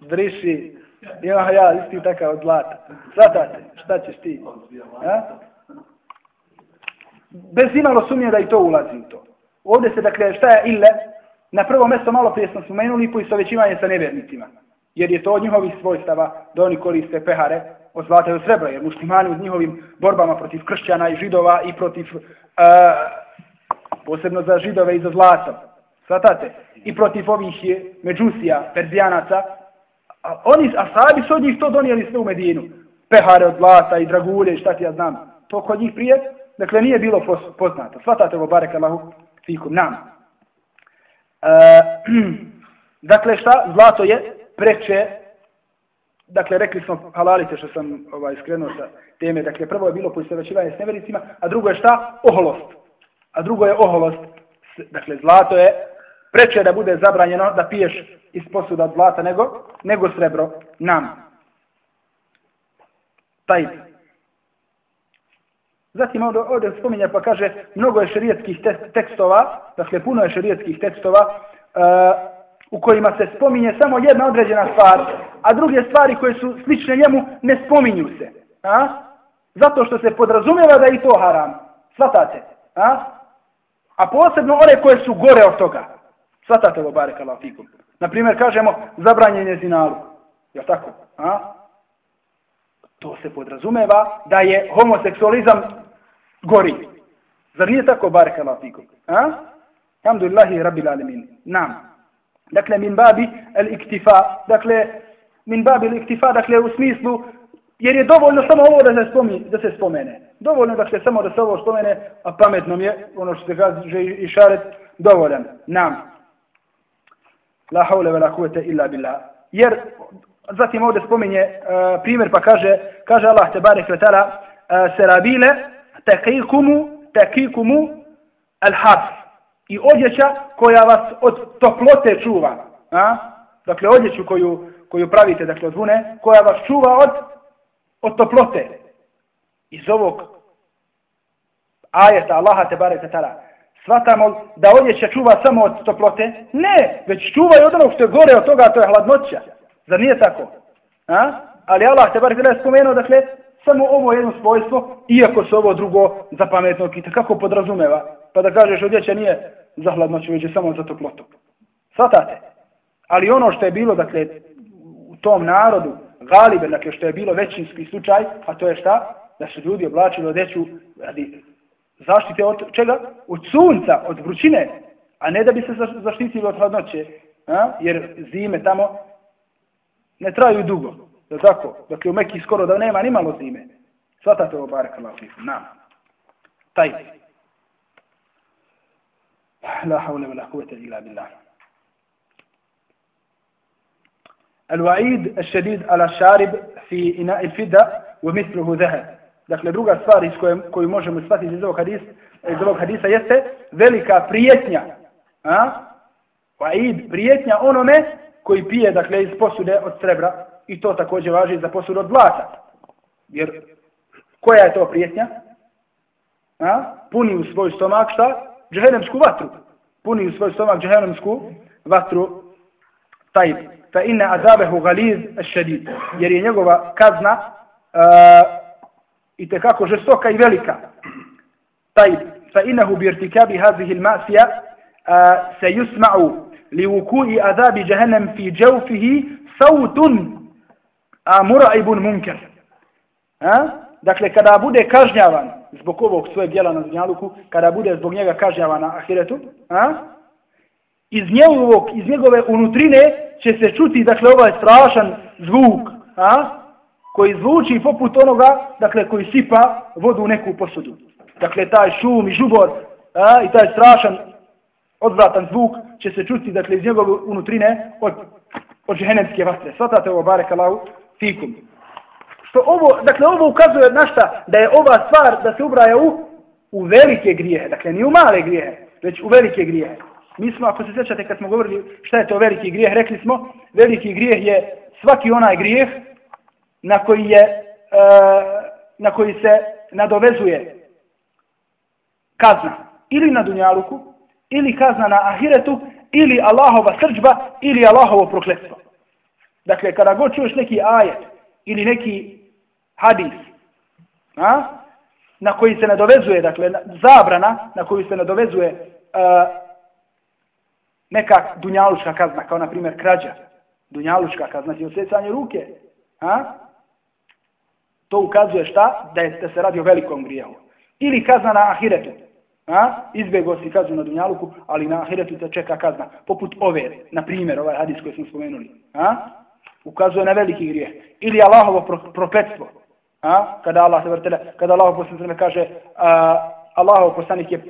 driši, ima ja isti takav od zlata. Zlatate, šta ćeš ti? A? Bez imalo sumnje da i to ulazi u to. Ovdje se, dakle, šta je ille? Na prvo mjesto malo prije smo spomenuli poistovećivanje sa nevjernicima. Jer je to od njihovih svojstava da oni koriste pehare od zlata i od srebra. Jer muslimani u njihovim borbama protiv kršćana i židova i protiv uh, posebno za židove i za zlato. Svatate? I protiv ovih je međusija, perzijanaca. A oni, a sabi su od njih to donijeli sve u Medinu. Pehare od zlata i dragulje, šta ti ja znam. To kod njih prije, dakle nije bilo poznato. Svatate ovo, barek Allahu, fikum, nam. E, dakle šta? Zlato je preče dakle, rekli smo, halalite što sam ovaj, skrenuo sa teme, dakle, prvo je bilo poistovećivanje s nevericima, a drugo je šta? Oholost. A drugo je oholost. Dakle, zlato je preče da bude zabranjeno da piješ iz posuda od zlata nego, nego srebro nam. Taj. Zatim ovdje, ovdje spominje pa kaže mnogo je šerijetskih tekstova, dakle puno je šerijetskih tekstova uh, u kojima se spominje samo jedna određena stvar, a druge stvari koje su slične njemu ne spominju se. A? Zato što se podrazumijeva da je i to haram. Svatate. A? A posebno one koje su gore od toga. Svatate ovo barek Allah fikum. Naprimjer, kažemo zabranjenje zinalu. Je tako? A? To se podrazumeva da je homoseksualizam gori. Zar nije tako barek Allah fikum? A? Alhamdulillahi rabbil alemin. Nam. Dakle, min babi el iktifa. Dakle, min babi el iktifa, dakle, u smislu, jer je dovoljno samo ovo da se, spomi, da se spomene. Dovoljno, dakle, samo da se ovo spomene, a pametnom je, ono što se kaže i šaret, dovoljan. Nam. La haule ve la kuvete illa billah. Jer, zatim ovdje spominje uh, primjer, pa kaže, kaže Allah te barek ve tala, uh, e, serabile, tekikumu, tekikumu, al i odjeća koja vas od toplote čuva. A? Dakle, odjeću koju, koju pravite, dakle, od vune, koja vas čuva od, od toplote. Iz ovog ajeta Allaha te bare tetara. Svatamo da odjeća čuva samo od toplote? Ne, već čuva i od onog što je gore od toga, to je hladnoća. Zar nije tako? A? Ali Allah te bar je spomenuo, dakle, samo ovo jedno svojstvo, iako se ovo drugo za pametnog i kako podrazumeva. Pa da kažeš odjeća nije za hladnoću, već je samo za toplotu. Svatate? Ali ono što je bilo, dakle, u tom narodu, galibe, dakle, što je bilo većinski slučaj, a to je šta? Da su ljudi oblačili odeću radi zaštite od čega? Od sunca, od vrućine, a ne da bi se zaštitili od hladnoće, a? jer zime tamo ne traju dugo. Je tako? Dakle, u Mekiji skoro da nema ni malo zime. Svatate ovo barek Allah. Na. Taj. لا حول ولا قوة إلا بالله الوعيد الشديد على الشارب في إناء الفدة ومثله ذهب Dakle, druga stvar iz koje, koju možemo shvatiti iz ovog, hadisa, iz ovog hadisa jeste velika prijetnja. A? Vaid, prijetnja onome koji pije, dakle, iz posude od srebra. I to također važi za posudu od zlata. Jer koja je to prijetnja? A? Puni u svoj stomak šta? džehennemsku vatru. Puni u svoj stomak džehennemsku vatru. Taj, fa inna azabehu galiz šedid. Jer je njegova kazna uh, i tekako žestoka i velika. Taj, fa inahu bi irtikabi hazihil masija uh, se yusma'u li vuku'i azabi džehennem fi jawfihi sautun a mura'ibun munker. Ha? Dakle, kada bude kažnjavan zbog ovog svojeg djela na dunjaluku, kada bude zbog njega kažnjavan na ahiretu, a? iz, njegovog, iz njegove unutrine će se čuti, dakle, ovaj strašan zvuk, a? Koji zvuči poput onoga, dakle, koji sipa vodu u neku posudu. Dakle, taj šum i žubor a? i taj strašan odvratan zvuk će se čuti, dakle, iz njegove unutrine od, od džehennemske vatre. Svatate ovo, barek Allahu, fikum što ovo, dakle ovo ukazuje na šta, da je ova stvar da se ubraja u, u velike grijehe, dakle ni u male grijehe, već u velike grijehe. Mi smo, ako se sjećate kad smo govorili šta je to veliki grijeh, rekli smo, veliki grijeh je svaki onaj grijeh na koji je, e, na koji se nadovezuje kazna ili na dunjaluku, ili kazna na ahiretu, ili Allahova srđba, ili Allahovo prokletstvo. Dakle, kada god čuješ neki ajet, ili neki hadis a? na koji se nadovezuje, dakle, zabrana na koju se nadovezuje uh, neka dunjalučka kazna, kao na primjer krađa. Dunjalučka kazna, znači osjecanje ruke. A? To ukazuje šta? Da, je, da se radi o velikom grijehu. Ili kazna na ahiretu. A? Izbjegao si kaznu na dunjaluku, ali na ahiretu te čeka kazna. Poput ove, na primjer, ovaj hadis koji smo spomenuli. A? Ukazuje na veliki grijeh. Ili Allahovo pro, prokletstvo. A? Kada Allah se vrtele, kada Allah poslanik kaže a, Allahov poslanik je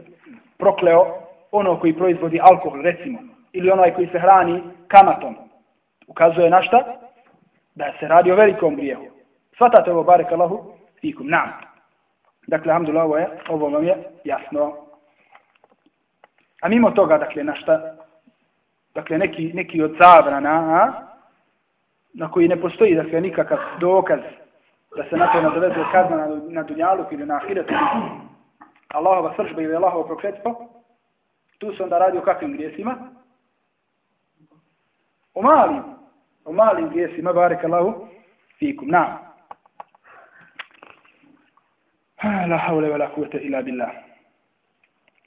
prokleo ono koji proizvodi alkohol, recimo. Ili onaj koji se hrani kamatom. Ukazuje na šta? Da se radi o velikom grijehu. Svatate ovo, barek Allahu, fikum, nam. Dakle, alhamdulillah, ovo, je, ovo vam je jasno. A mimo toga, dakle, na šta? Dakle, neki, neki od zabrana, a? na koji ne postoji, dakle, nikakav dokaz da se na to nadovezuje kazna na, na dunjalu ili na ahiretu, Allahova sržba ili Allahovo prokletstvo, tu se onda radi o kakvim grijesima? O malim, o malim grijesima, barek Allahu, fikum, nam. لا حول ولا قوة إلا بالله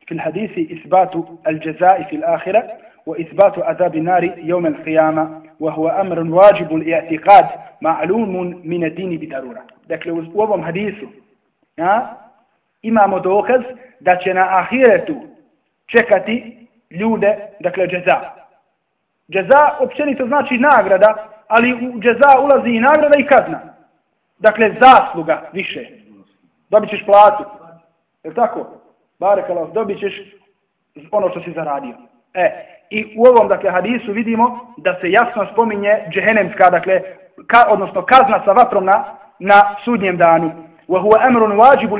في الحديث إثبات الجزاء في الآخرة وإثبات عذاب النار يوم القيامة وهو أمر واجب الاعتقاد معلوم من الدين بضرورة لكن لو أبوهم حديث إمام دوخز دعنا آخرة تشكت لودة ذلك الجزاء جزاء أبشاني تزناشي ناغرادة ali u džezaa ulazi i nagrada i kazna. Dakle, zasluga više. Dobit ćeš platu. Je tako? Barekalov, dobit ćeš ono što si zaradio. E, i u ovom, dakle, hadisu vidimo da se jasno spominje džehenemska, dakle, ka, odnosno kazna sa vatrom na, na sudnjem danu. Wa huwa amrun wajibul.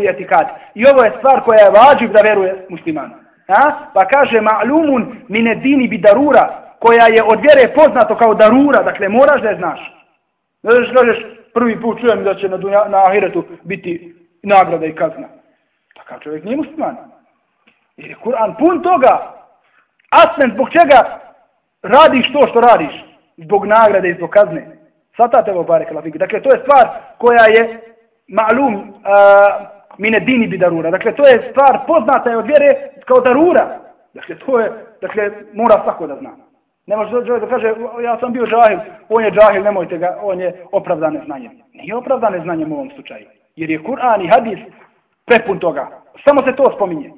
I ovo je stvar koja je vađib da veruje musliman. Ha? Pa kaže ma'lumun min ad-din bi darura, koja je od vjere poznato kao darura, dakle moraš da je znaš. Ne znaš, kažeš, prvi put čujem da će na, dunja, na ahiretu biti nagrada i kazna. Takav čovjek nije musliman. Jer je Kur'an pun toga. Asmen, zbog čega radiš to što radiš? Zbog nagrade i zbog kazne. Svatate ovo bare kalafike. Dakle, to je stvar koja je ma'lum uh, mine dini bi darura. Dakle, to je stvar poznata je od vjere kao darura. Dakle, to je, dakle, mora svako da zna. Ne može čovjek da kaže, ja sam bio džahil, on je džahil, nemojte ga, on je opravdane znanje. Nije opravdane znanje u ovom slučaju. Jer je Kur'an i hadis prepun toga. Samo se to spominje.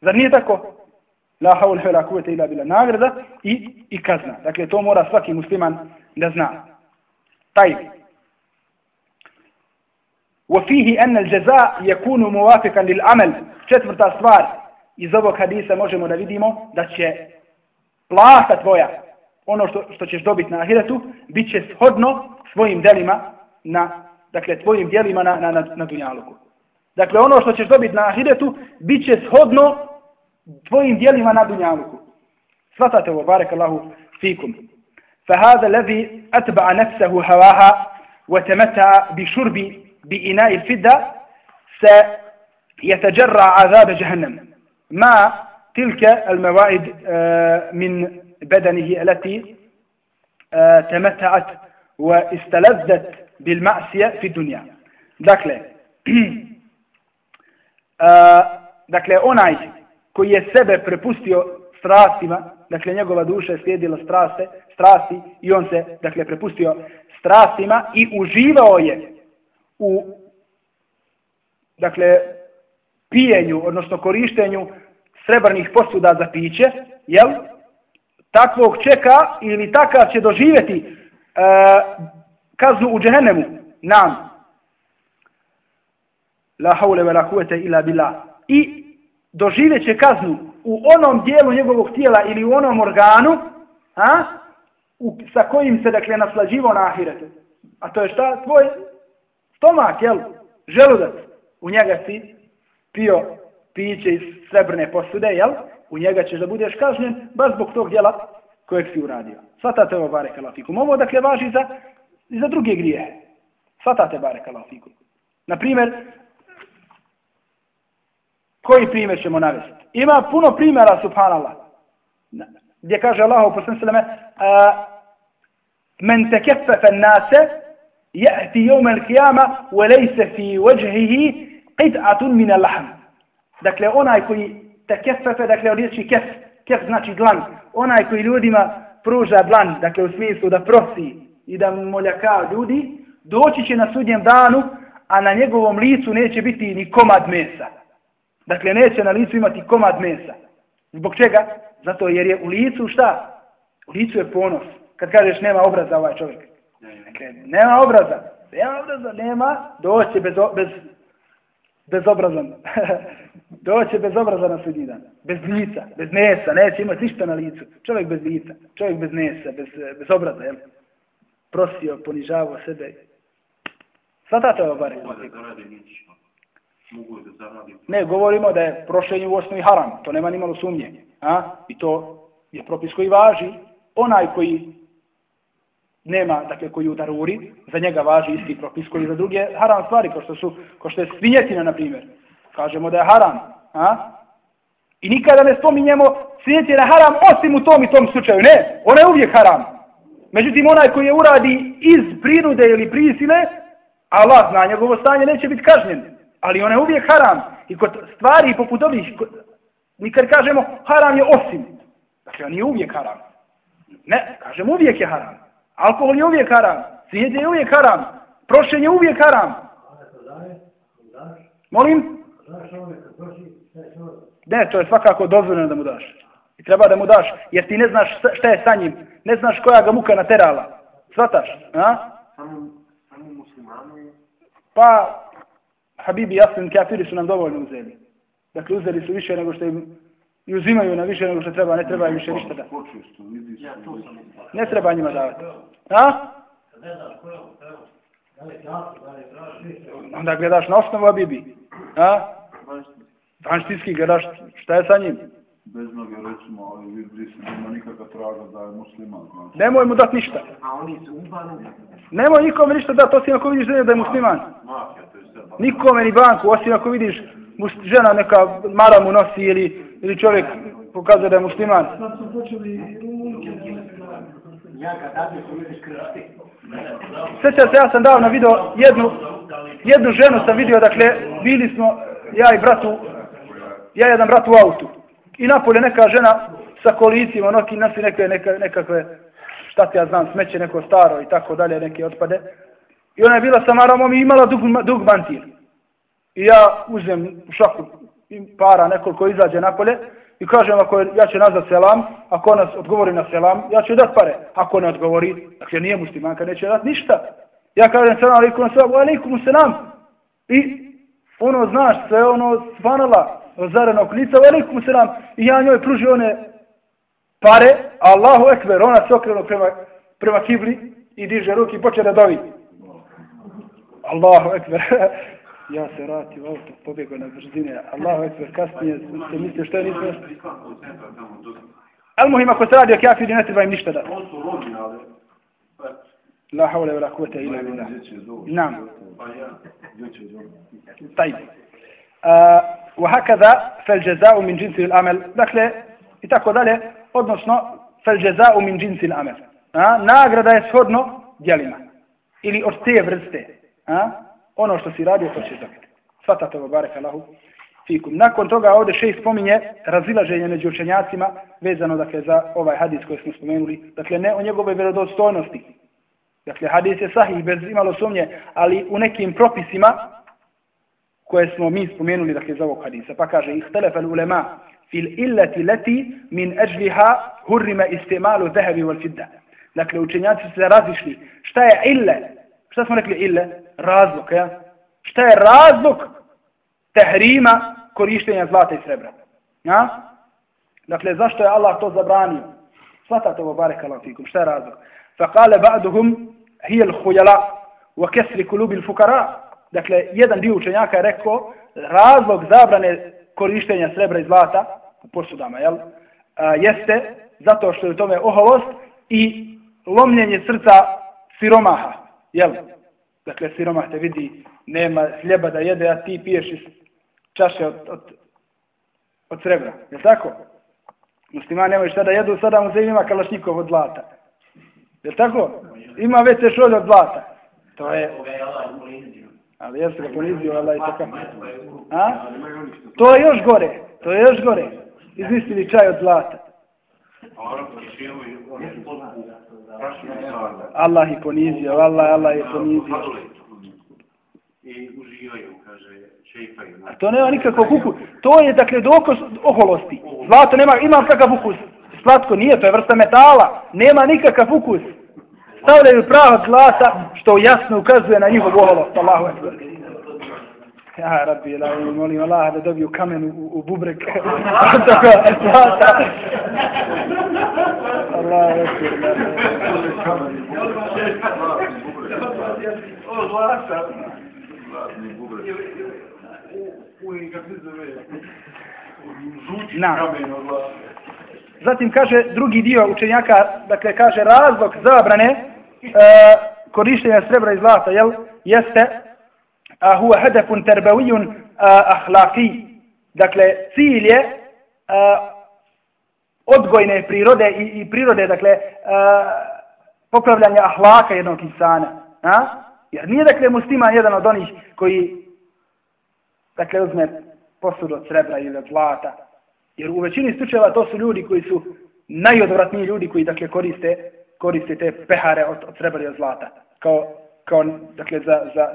Zar nije tako? La haul hela kuvete ila bila nagrada i, i kazna. Dakle, to mora svaki musliman da zna. Taj. وفيه أن الجزاء يكون موافقا للعمل četvrta stvar iz ovog hadisa možemo da vidimo da će plata tvoja ono što, što ćeš dobiti na ahiretu bit će shodno svojim delima na dakle, tvojim dijelima na, na, na, dunjaluku. Dakle, ono što ćeš dobiti na ahiretu, bit će shodno tvojim dijelima na dunjaluku. Svatate ovo, barek Allahu, fikum. فهذا الذي أتبع نفسه هواها وتمتع بشرب بإناء الفدة سيتجرع عذاب جهنم ما تلك الموائد من بدنه التي تمتعت واستلذت bil ma'sija fi dunja. Dakle, a, uh, dakle, onaj koji je sebe prepustio strastima, dakle, njegova duša je slijedila straste, strasti i on se, dakle, prepustio strastima i uživao je u, dakle, pijenju, odnosno korištenju srebrnih posuda za piće, jel? Takvog čeka ili takav će doživjeti e, kaznu u džehennemu. Nam. La haule ve la kuvete ila bila. I doživjeće kaznu u onom dijelu njegovog tijela ili u onom organu a, u, sa kojim se dakle naslađivo na ahiretu. A to je šta? Tvoj stomak, jel? Želudac. U njega si pio piće iz srebrne posude, jel? U njega ćeš da budeš kažnjen baš zbog tog dijela kojeg si uradio. Svatate ovo bare kalafikum. Ovo dakle važi za i za druge grijehe. Svatate barek Allah fikum. Naprimjer, koji primjer ćemo navesti? Ima puno primjera, subhanallah, gdje kaže Allah u posljednom sveme, e, men te kefefe nase, jehti jomel kijama, u elejse fi vajhihi, qid'atun min al-lahm. Dakle, onaj koji te dakle, od riječi kef, kef znači dlan, onaj koji ljudima pruža dlan, dakle, u smislu da prosi, i da moljaka ljudi, doći će na sudnjem danu, a na njegovom licu neće biti ni komad mesa. Dakle, neće na licu imati komad mesa. Zbog čega? Zato jer je u licu šta? U licu je ponos. Kad kažeš nema obraza ovaj čovjek. Dakle, nema obraza. Nema obraza, nema. Doće bez, bez, bezobrazan. Doće bez obraza na sudnji dan. Bez lica, bez nesa. Neće imati ništa na licu. Čovjek bez lica. Čovjek bez nesa, bez, bez obraza. Jel? Prosio, ponižavao sebe. Svatate ovo bare? Ne, govorimo da je prošenje u osnovi haram. To nema nimalo sumnje. A? I to je propis koji važi. Onaj koji nema, dakle, koji u daruri, za njega važi isti propis koji za druge haram stvari, kao što su, kao što je svinjetina, na primjer. Kažemo da je haram. A? I nikada ne spominjemo svinjetina haram osim u tom i tom slučaju. Ne, ona je uvijek haram. Međutim, onaj koji je uradi iz prinude ili prisile, Allah zna njegovo stanje, neće biti kažnjen. Ali ona je uvijek haram. I kod stvari poput ovih, mi kad kažemo haram je osim. Dakle, on je uvijek haram. Ne, kažemo uvijek je haram. Alkohol je uvijek haram. Svijet je uvijek haram. Prošenje je uvijek haram. Molim? Ne, to je svakako dozvoljeno da mu daš. I treba da mu daš, jer ti ne znaš šta je sa njim. Ne znaš koja ga muka naterala. Svataš? A? Pa, Habibi Jasin kafiri su nam dovoljno uzeli. Dakle, uzeli su više nego što im i uzimaju na više nego što treba, ne treba im više ništa da. Ne treba njima davati. A? Onda gledaš na osnovu Habibi. A? Vanštinski gledaš šta je sa njim. Bez noge recimo, ali vidi se nema nikakva traga da je musliman. Znači. Nemoj mu dati ništa. A oni su Nemoj nikome ništa dati, osim ako vidiš da je musliman. Nikome ni banku, osim ako vidiš žena neka mara mu nosi ili, ili čovjek pokazuje da je musliman. Sad su počeli Sjeća se, ja sam davno vidio jednu, jednu ženu sam vidio, dakle, bili smo, ja i bratu, ja i jedan brat u autu. I napolje neka žena sa kolicima, noki nosi neke, neke, nekakve, šta ti ja znam, smeće neko staro i tako dalje, neke otpade. I ona je bila sa maramom i imala dug, dug bantir. I ja uzem u šaku para nekoliko izađe napolje i kažem ako je, ja ću nazvat selam, ako nas odgovori na selam, ja ću dat pare. Ako ne odgovori, dakle nije muslimanka, neće dat ništa. Ja kažem selam alaikum selam, alaikum selam. I ono znaš sve ono svanala zarenog lica, alaikum selam. I ja njoj pruži one pare, Allahu ekber, ona se okrenuo prema, prema kibli i diže ruki i počne da dovi. Allahu ekber. ja se vrati u auto, pobjegao na brzine, Allahu ekber, kasnije se mislio što je nismo... Al muhim, ako se radi o kafiri, ne treba im ništa da. La haule wa la kuvvete illa billah. Nam. Tajb. Wa hakaza fal jaza'u min jinsi al-amal. Dakle, i tako dalje, odnosno fal jaza'u min jinsi al-amal. Nagrada je shodno djelima. Ili od te vrste. A? ono što si radio, to ćeš dobiti. Svatate ovo, barek Allahu. Fikum. Nakon toga ovdje šej spominje razilaženje među učenjacima vezano dakle, za ovaj hadis koji smo spomenuli. Dakle, ne o njegove vjerodostojnosti. Dakle, hadis je sahih, bez imalo sumnje, ali u nekim propisima koje smo mi spomenuli dakle, za ovog hadisa. Pa kaže, ih telefel ulema fil illati leti min ežliha hurrima istimalu zehebi wal fidda. Dakle, učenjaci se razišli. Šta je ille? Šta smo rekli ille? razlog, ja? Šta je razlog tehrima korištenja zlata i srebra? Ja? Dakle, zašto je Allah to zabranio? Svatate ovo barek Allah fikum. Šta je razlog? Fa kale ba'duhum hije l'hujala wa kesri kulubi l'fukara. Dakle, jedan dio učenjaka je rekao razlog zabrane korištenja srebra i zlata u posudama, jel? A, jeste zato što je u tome oholost i lomljenje srca siromaha, jel? dakle siromah te vidi, nema hljeba da jede, a ti piješ iz čaše od, od, od srebra. Je tako? Muslimani nemaju šta da jedu, sada mu se ima kalašnikov od zlata. Je tako? Ima već šolj od zlata. To je... Ali jesu ga ponizio, Allah i tako. A? To je još gore. To je još gore. Izmislili čaj od zlata. Allah ih ponizio, Allah, Allah je ponizio. I uživaju, kaže, A to nema nikakvog kuku. To je, dakle, dokaz oholosti. Zlato nema, ima kakav ukus. Slatko nije, to je vrsta metala. Nema nikakav ukus. Stavljaju prava zlata, što jasno ukazuje na njihov oholost. Allahu ekber. Ja, rabbi, la, molim Allah da dobiju kamen u, u bubrek. Tako, zlata. Allahu ekber. Ovo zlata. Zlatni bubrek. Na. Zatim kaže drugi dio učenjaka, dakle kaže razlog zabrane e, korištenja srebra i zlata, jel, jeste a huwa hadafun tarbawiyun akhlaqi. Dakle cilj je a, odgojne prirode i, i prirode, dakle a, popravljanja ahlaka jednog insana. A? Jer nije dakle musliman jedan od onih koji dakle uzme posud od srebra ili od zlata. Jer u većini slučajeva to su ljudi koji su najodvratniji ljudi koji dakle koriste koriste te pehare od, od srebra i od zlata. Kao, kao dakle za, za,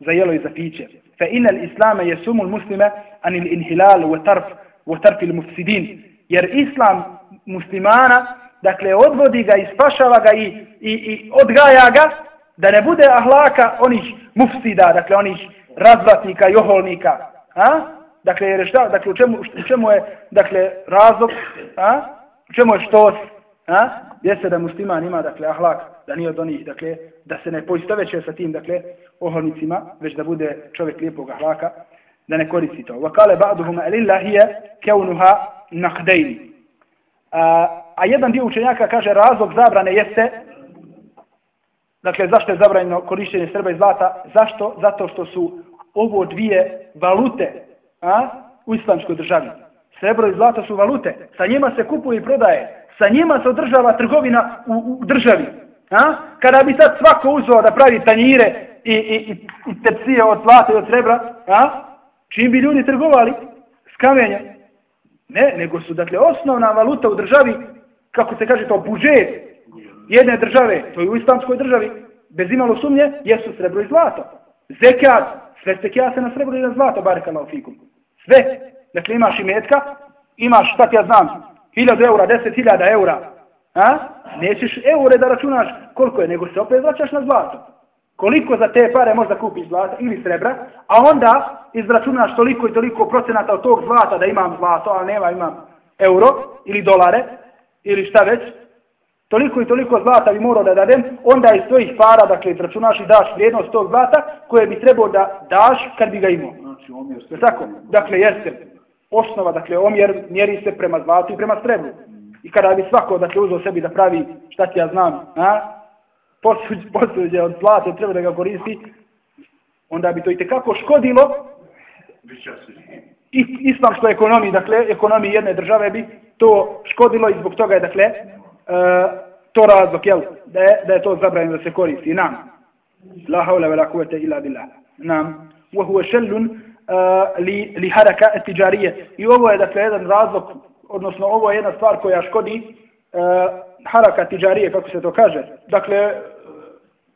za jelo i za piće. Fa inal islame yasumu muslima an al inhilal wa tarf wa tarf al mufsidin. Jer islam muslimana dakle odvodi ga i spašava ga i, i, i odgaja ga da ne bude ahlaka onih mufsida, dakle onih razvratnika i oholnika, A? Dakle, jer šta, dakle, u čemu, u čemu je, dakle, razlog, a? U čemu je štos, a? Jeste da musliman ima, dakle, ahlak, da nije od onih, dakle, da se ne poistoveće sa tim, dakle, oholnicima, već da bude čovjek lijepog ahlaka, da ne koristi to. Vakale ba'duhuma alillahije keunuha nakdejni. A, a jedan dio učenjaka kaže razlog zabrane jeste Dakle, zašto je zabranjeno korištenje srba i zlata? Zašto? Zato što su ovo dvije valute a, u islamskoj državi. Srebro i zlato su valute. Sa njima se kupuje i prodaje. Sa njima se održava trgovina u, u državi. A? Kada bi sad svako uzao da pravi tanjire i, i, i, i tepsije od zlata i od srebra, a? čim bi ljudi trgovali s kamenja? Ne, nego su dakle osnovna valuta u državi, kako se kaže to, budžet jedne države, to je u islamskoj državi, bez imalo sumnje, jesu srebro i zlato. Zekat, Sve se kjase na srebro i na zlato, barek Allah fikum. Sve. Dakle, imaš i metka, imaš, šta ti ja znam, 1000 eura, deset hiljada eura. A? Nećeš eure da računaš koliko je, nego se opet vraćaš na zlato. Koliko za te pare možda kupiš zlata ili srebra, a onda izračunaš toliko i toliko procenata od tog zlata da imam zlato, a nema imam euro ili dolare ili šta već, toliko i toliko zlata bi morao da dadem, onda iz tvojih para, dakle, izračunaš i daš vrijednost tog zlata koje bi trebao da daš kad bi ga imao. Znači, omjer se... Tako, dakle, jeste. Osnova, dakle, omjer mjeri se prema zlatu i prema srebru. I kada bi svako, dakle, uzao sebi da pravi, šta ti ja znam, a? Posuđe, posuđe od zlata, treba da ga koristi, onda bi to i tekako škodilo i islamskoj ekonomiji, dakle, ekonomiji jedne države bi to škodilo i zbog toga je, dakle, E, to razlog, jel, da je, da je to zabranjeno da se koristi. Nam. La haula vela kuvete ila billah. Nam. Wa huwa šellun uh, e, li, li haraka etijarije. I ovo je, dakle, jedan razlog, odnosno ovo je jedna stvar koja škodi uh, haraka tijarije, kako se to kaže. Dakle,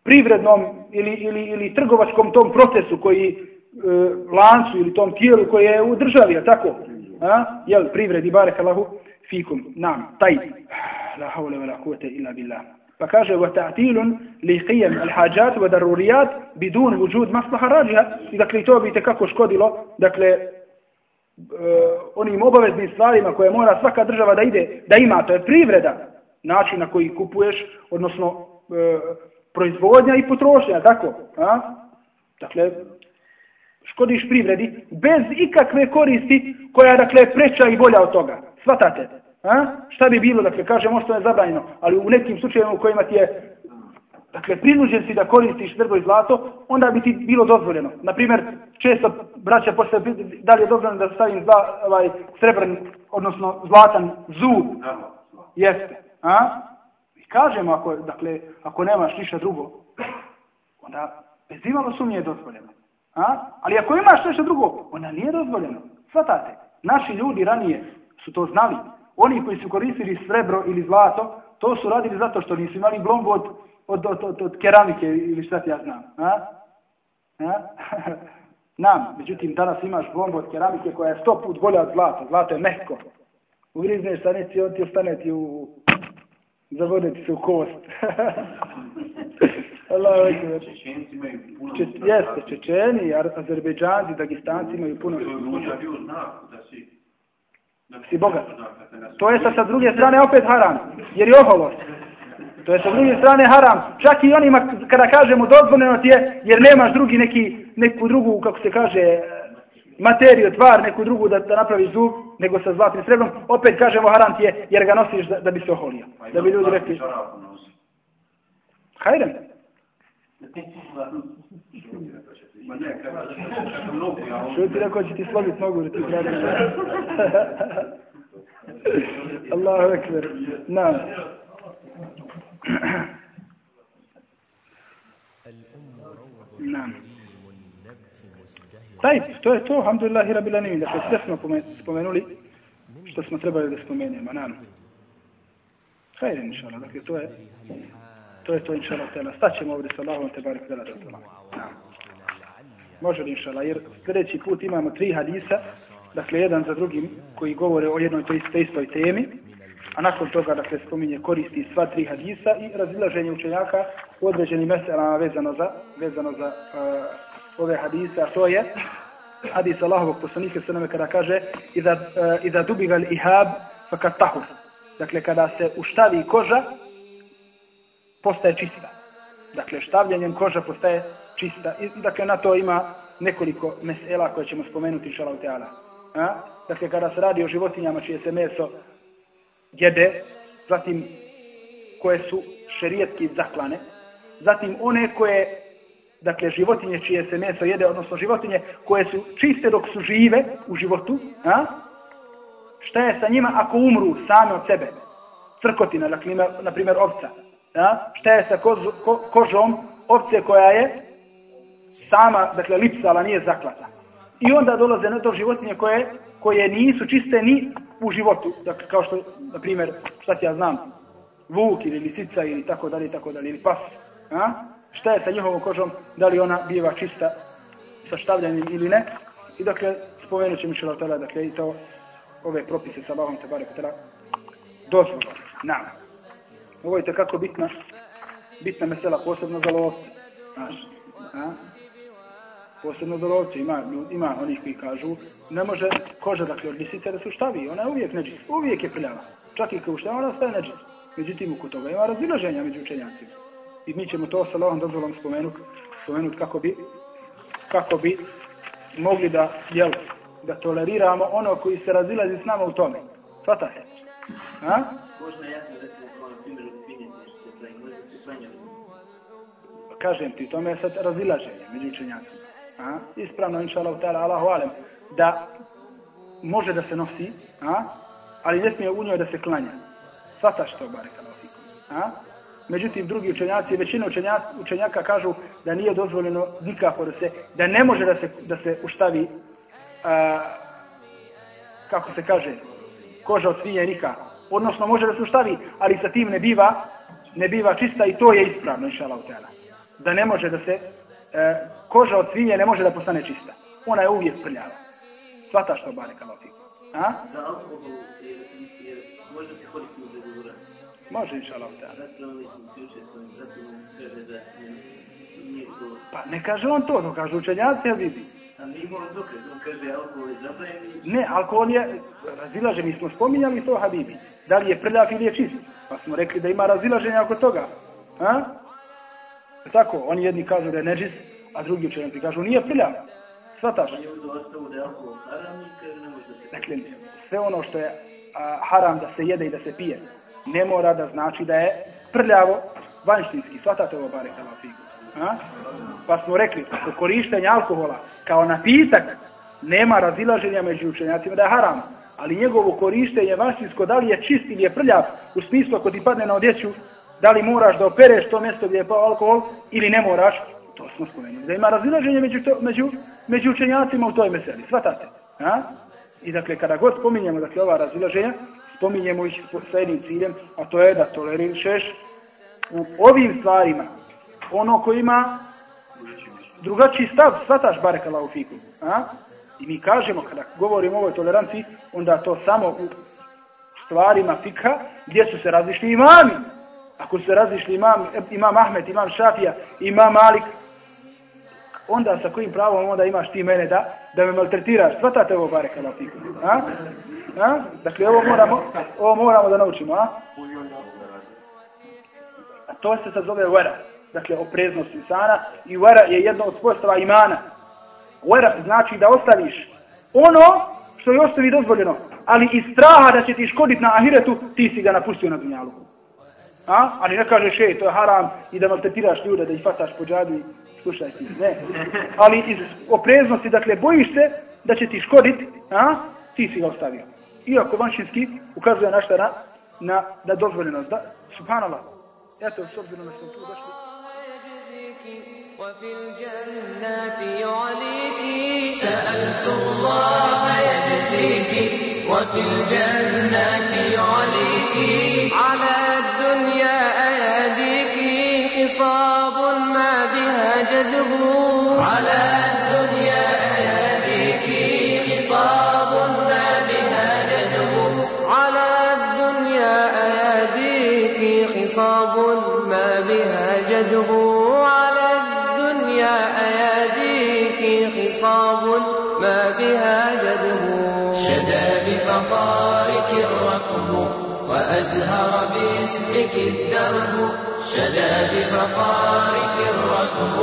privrednom ili, ili, ili trgovačkom tom procesu koji uh, lancu ili tom tijelu koje je u državi, je tako? A? Jel, privredi, barek Allahu, fikum, nam, taj. La hawla wala quwwata illa billah. Pa kaže wa ta'tilun li qiyam al hajat wa daruriyat bidun wujud maslaha rađiha. i dakle to bi te kako škodilo dakle uh, onim obaveznim stvarima koje mora svaka država da ide da ima. To je privreda način na koji kupuješ odnosno uh, proizvodnja i potrošnja tako a? Dakle škodiš privredi bez ikakve koristi koja je dakle preča i bolja od toga svatate A? Šta bi bilo, dakle, kažemo ono što je zabranjeno, ali u nekim slučajima u kojima ti je, dakle, prinuđen si da koristiš srebro i zlato, onda bi ti bilo dozvoljeno. Naprimjer, često braća posle, da li je dozvoljeno da stavim zla, ovaj, srebrn, odnosno zlatan zub? Jeste. A? I kažemo, ako, dakle, ako nemaš ništa drugo, onda bez imalo sumnje je dozvoljeno. A? Ali ako imaš nešto drugo, ona nije dozvoljena. Svatate, naši ljudi ranije su to znali oni koji su koristili srebro ili zlato, to su radili zato što nisu imali blombu od, od, od, od, od keramike ili šta ti ja znam. A? A? Nam, međutim, danas imaš bombu od keramike koja je sto put bolja od zlata. Zlato je mehko. Ugrizneš stanici, on ti ostane ti u... Zavode ti se u kost. Allah je ekber. Čečenci imaju puno... Jeste, Čečeni, Azerbejdžanci, Dagistanci imaju puno... To je možda bio znak da si... Da Si bogat. To je sa, sa druge strane opet haram, jer je oholost. To je sa druge strane haram. Čak i onima kada kažemo dozvoljeno ti je, jer nemaš drugi neki, neku drugu, kako se kaže, materiju, tvar, neku drugu da, da napraviš zub, nego sa zlatnim srebrom, opet kažemo haram ti je, jer ga nosiš da, da bi se oholio. Da bi ljudi rekli, hajde. Ma ne, kada nogu, ja. Što ti rekao će ti slobit nogu da ti krade. Allahu ekber. Na. Na. Taj, to je to, alhamdulillahi rabbil alamin. Dakle, sve smo spomenuli što smo trebali da spomenemo. Na. Hajde, inša Allah. Dakle, to je to je to, inšala. Staćemo ovdje sa Allahom te barek dela Na. Može li inšala, jer sljedeći put imamo tri hadisa, dakle jedan za drugim, koji govore o jednoj toj istoj, istoj temi, a nakon toga, dakle, spominje koristi sva tri hadisa i razilaženje učenjaka u određenim meselama vezano za, vezano za uh, ove hadise, a to je hadis Allahovog poslanika sveme kada kaže iza, uh, iza dubigal ihab fakat tahur. Dakle, kada se uštavi koža, postaje čista. Dakle, štavljanjem koža postaje čista. I, dakle, na to ima nekoliko mesela koje ćemo spomenuti šalav teala. A? Dakle, kada se radi o životinjama čije se meso jede, zatim koje su šerijetki zaklane, zatim one koje, dakle, životinje čije se meso jede, odnosno životinje koje su čiste dok su žive u životu, a? šta je sa njima ako umru same od sebe? Crkotina, dakle, na primjer, ovca. A? Šta je sa kozu, ko, kožom ovce koja je sama, dakle, lipsala, nije zaklata. I onda dolaze na to životinje koje, koje nisu čiste ni u životu. Dakle, kao što, na primjer, šta ti ja znam, vuk ili lisica ili tako dalje, tako dalje, ili pas. Ja? Šta je sa njihovom kožom, da li ona biva čista sa štavljanjem ili ne. I dakle, spomenut ćemo što tada, dakle, i to, ove propise sa Allahom te barek tada dozvolu. Ovo je kako bitna, bitna mesela, posebno za lovce. Znaš, a? posebno za lovce, ima, ima onih koji kažu, ne može koža dakle od lisice da se uštavi, ona je uvijek neđis, uvijek je prljava. Čak i kao uštava, ona staje neđis. Međutim, oko toga ima razilaženja među učenjacima. I mi ćemo to sa lovom dozvolom spomenuti, spomenut kako bi, kako bi mogli da, jel, da toleriramo ono koji se razilazi s nama u tome. Svatate? A? Možda jasno Pa kažem ti, tome je sad razilaženje među učenjacima. A? Ispravno, inša Allah, ta'ala, Allahu alem, da može da se nosi, a? ali ne smije u njoj da se klanja. Svataš to, bare kalafikum. A? Međutim, drugi učenjaci, većina učenjaka, učenjaka kažu da nije dozvoljeno nikako da se, da ne može da se, da se uštavi, a, kako se kaže, koža od svinje nikako. Odnosno, može da se uštavi, ali sa tim ne biva, ne biva čista i to je ispravno, inša Allah. Da ne može da se, e, koža od svinje ne može da postane čista. Ona je uvijek prljava. Svataš to, bare kalafikum. A? Za alkohol je, je, možda se koristi u deguranju. Može, inša Allah. Pa ne kaže on to, to kaže učenjaci, vidi. A mi imamo dokaz, on kaže alkohol je zabranjen i Ne, alkohol je razilažen, mi smo spominjali to, Habibi. Da li je prljav ili je čist? Pa smo rekli da ima razilaženja oko toga. A? Tako, oni jedni kažu da je neđis, a drugi učenjaci kažu nije prljav. Svataš? Dakle, sve ono što je a, haram da se jede i da se pije, ne mora da znači da je prljavo vanštinski. Svatate ovo bare kao figu. A? Pa smo rekli, kod korištenja alkohola kao napitak, nema razilaženja među učenjacima da je haram. Ali njegovo korištenje vanštinsko, da li je čist ili je prljav, u smislu ako ti padne na odjeću, da li moraš da opereš to mjesto gdje je pao alkohol ili ne moraš, to smo spomenuli. Da ima razilaženje među, to, među, među učenjacima u toj meseli. Svatate? A? I dakle, kada god spominjemo dakle, ova razilaženja, spominjemo ih sa jednim ciljem, a to je da tolerišeš u ovim stvarima ono ko ima drugačiji stav, svataš u fiku. A? I mi kažemo, kada govorimo o ovoj toleranciji, onda to samo u stvarima fika, gdje su se različni imami. Ako su se različni imam, imam Ahmed, imam Šafija, imam Malik, onda sa kojim pravom onda imaš ti mene da, da me maltretiraš. Svatate ovo bare kada fiku. A? A? Dakle, ovo moramo, ovo moramo da naučimo. A? A to se sad zove vera. Dakle, opreznost insana. I vera je jedno od svojstva imana. Vera znači da ostaviš ono što je ostavi dozvoljeno. Ali iz straha da će ti škoditi na ahiretu, ti si ga napustio na dunjalu. A? Ali ne kažeš, ej, to je haram i da maltretiraš ljude, da ih fataš po džadu slušaj ti. Ne. Ali iz opreznosti, dakle, bojiš se da će ti škoditi, a? ti si ga ostavio. Iako vanšinski ukazuje na šta na, na, na dozvoljenost. Da, subhanallah. Eto, s obzirom na što tu došli. وفي الجنات يعليك. سألت الله يجزيك. وفي الجنات يعليك. على الدنيا أياديك خصاب ما بها جدب على وأزهر باسمك الدرب شدا بفخارك الركب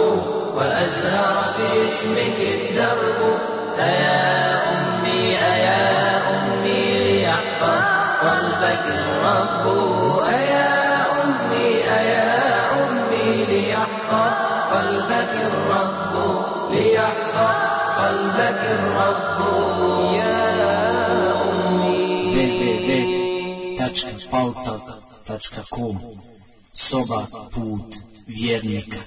وأزهر باسمك الدرب أيا أمي أيا أمي ليحفظ قلبك الرب أيا أمي أيا أمي ليحفظ قلبك الرب ليحفظ قلبك الرب. www.pautak.com Soba put vjernika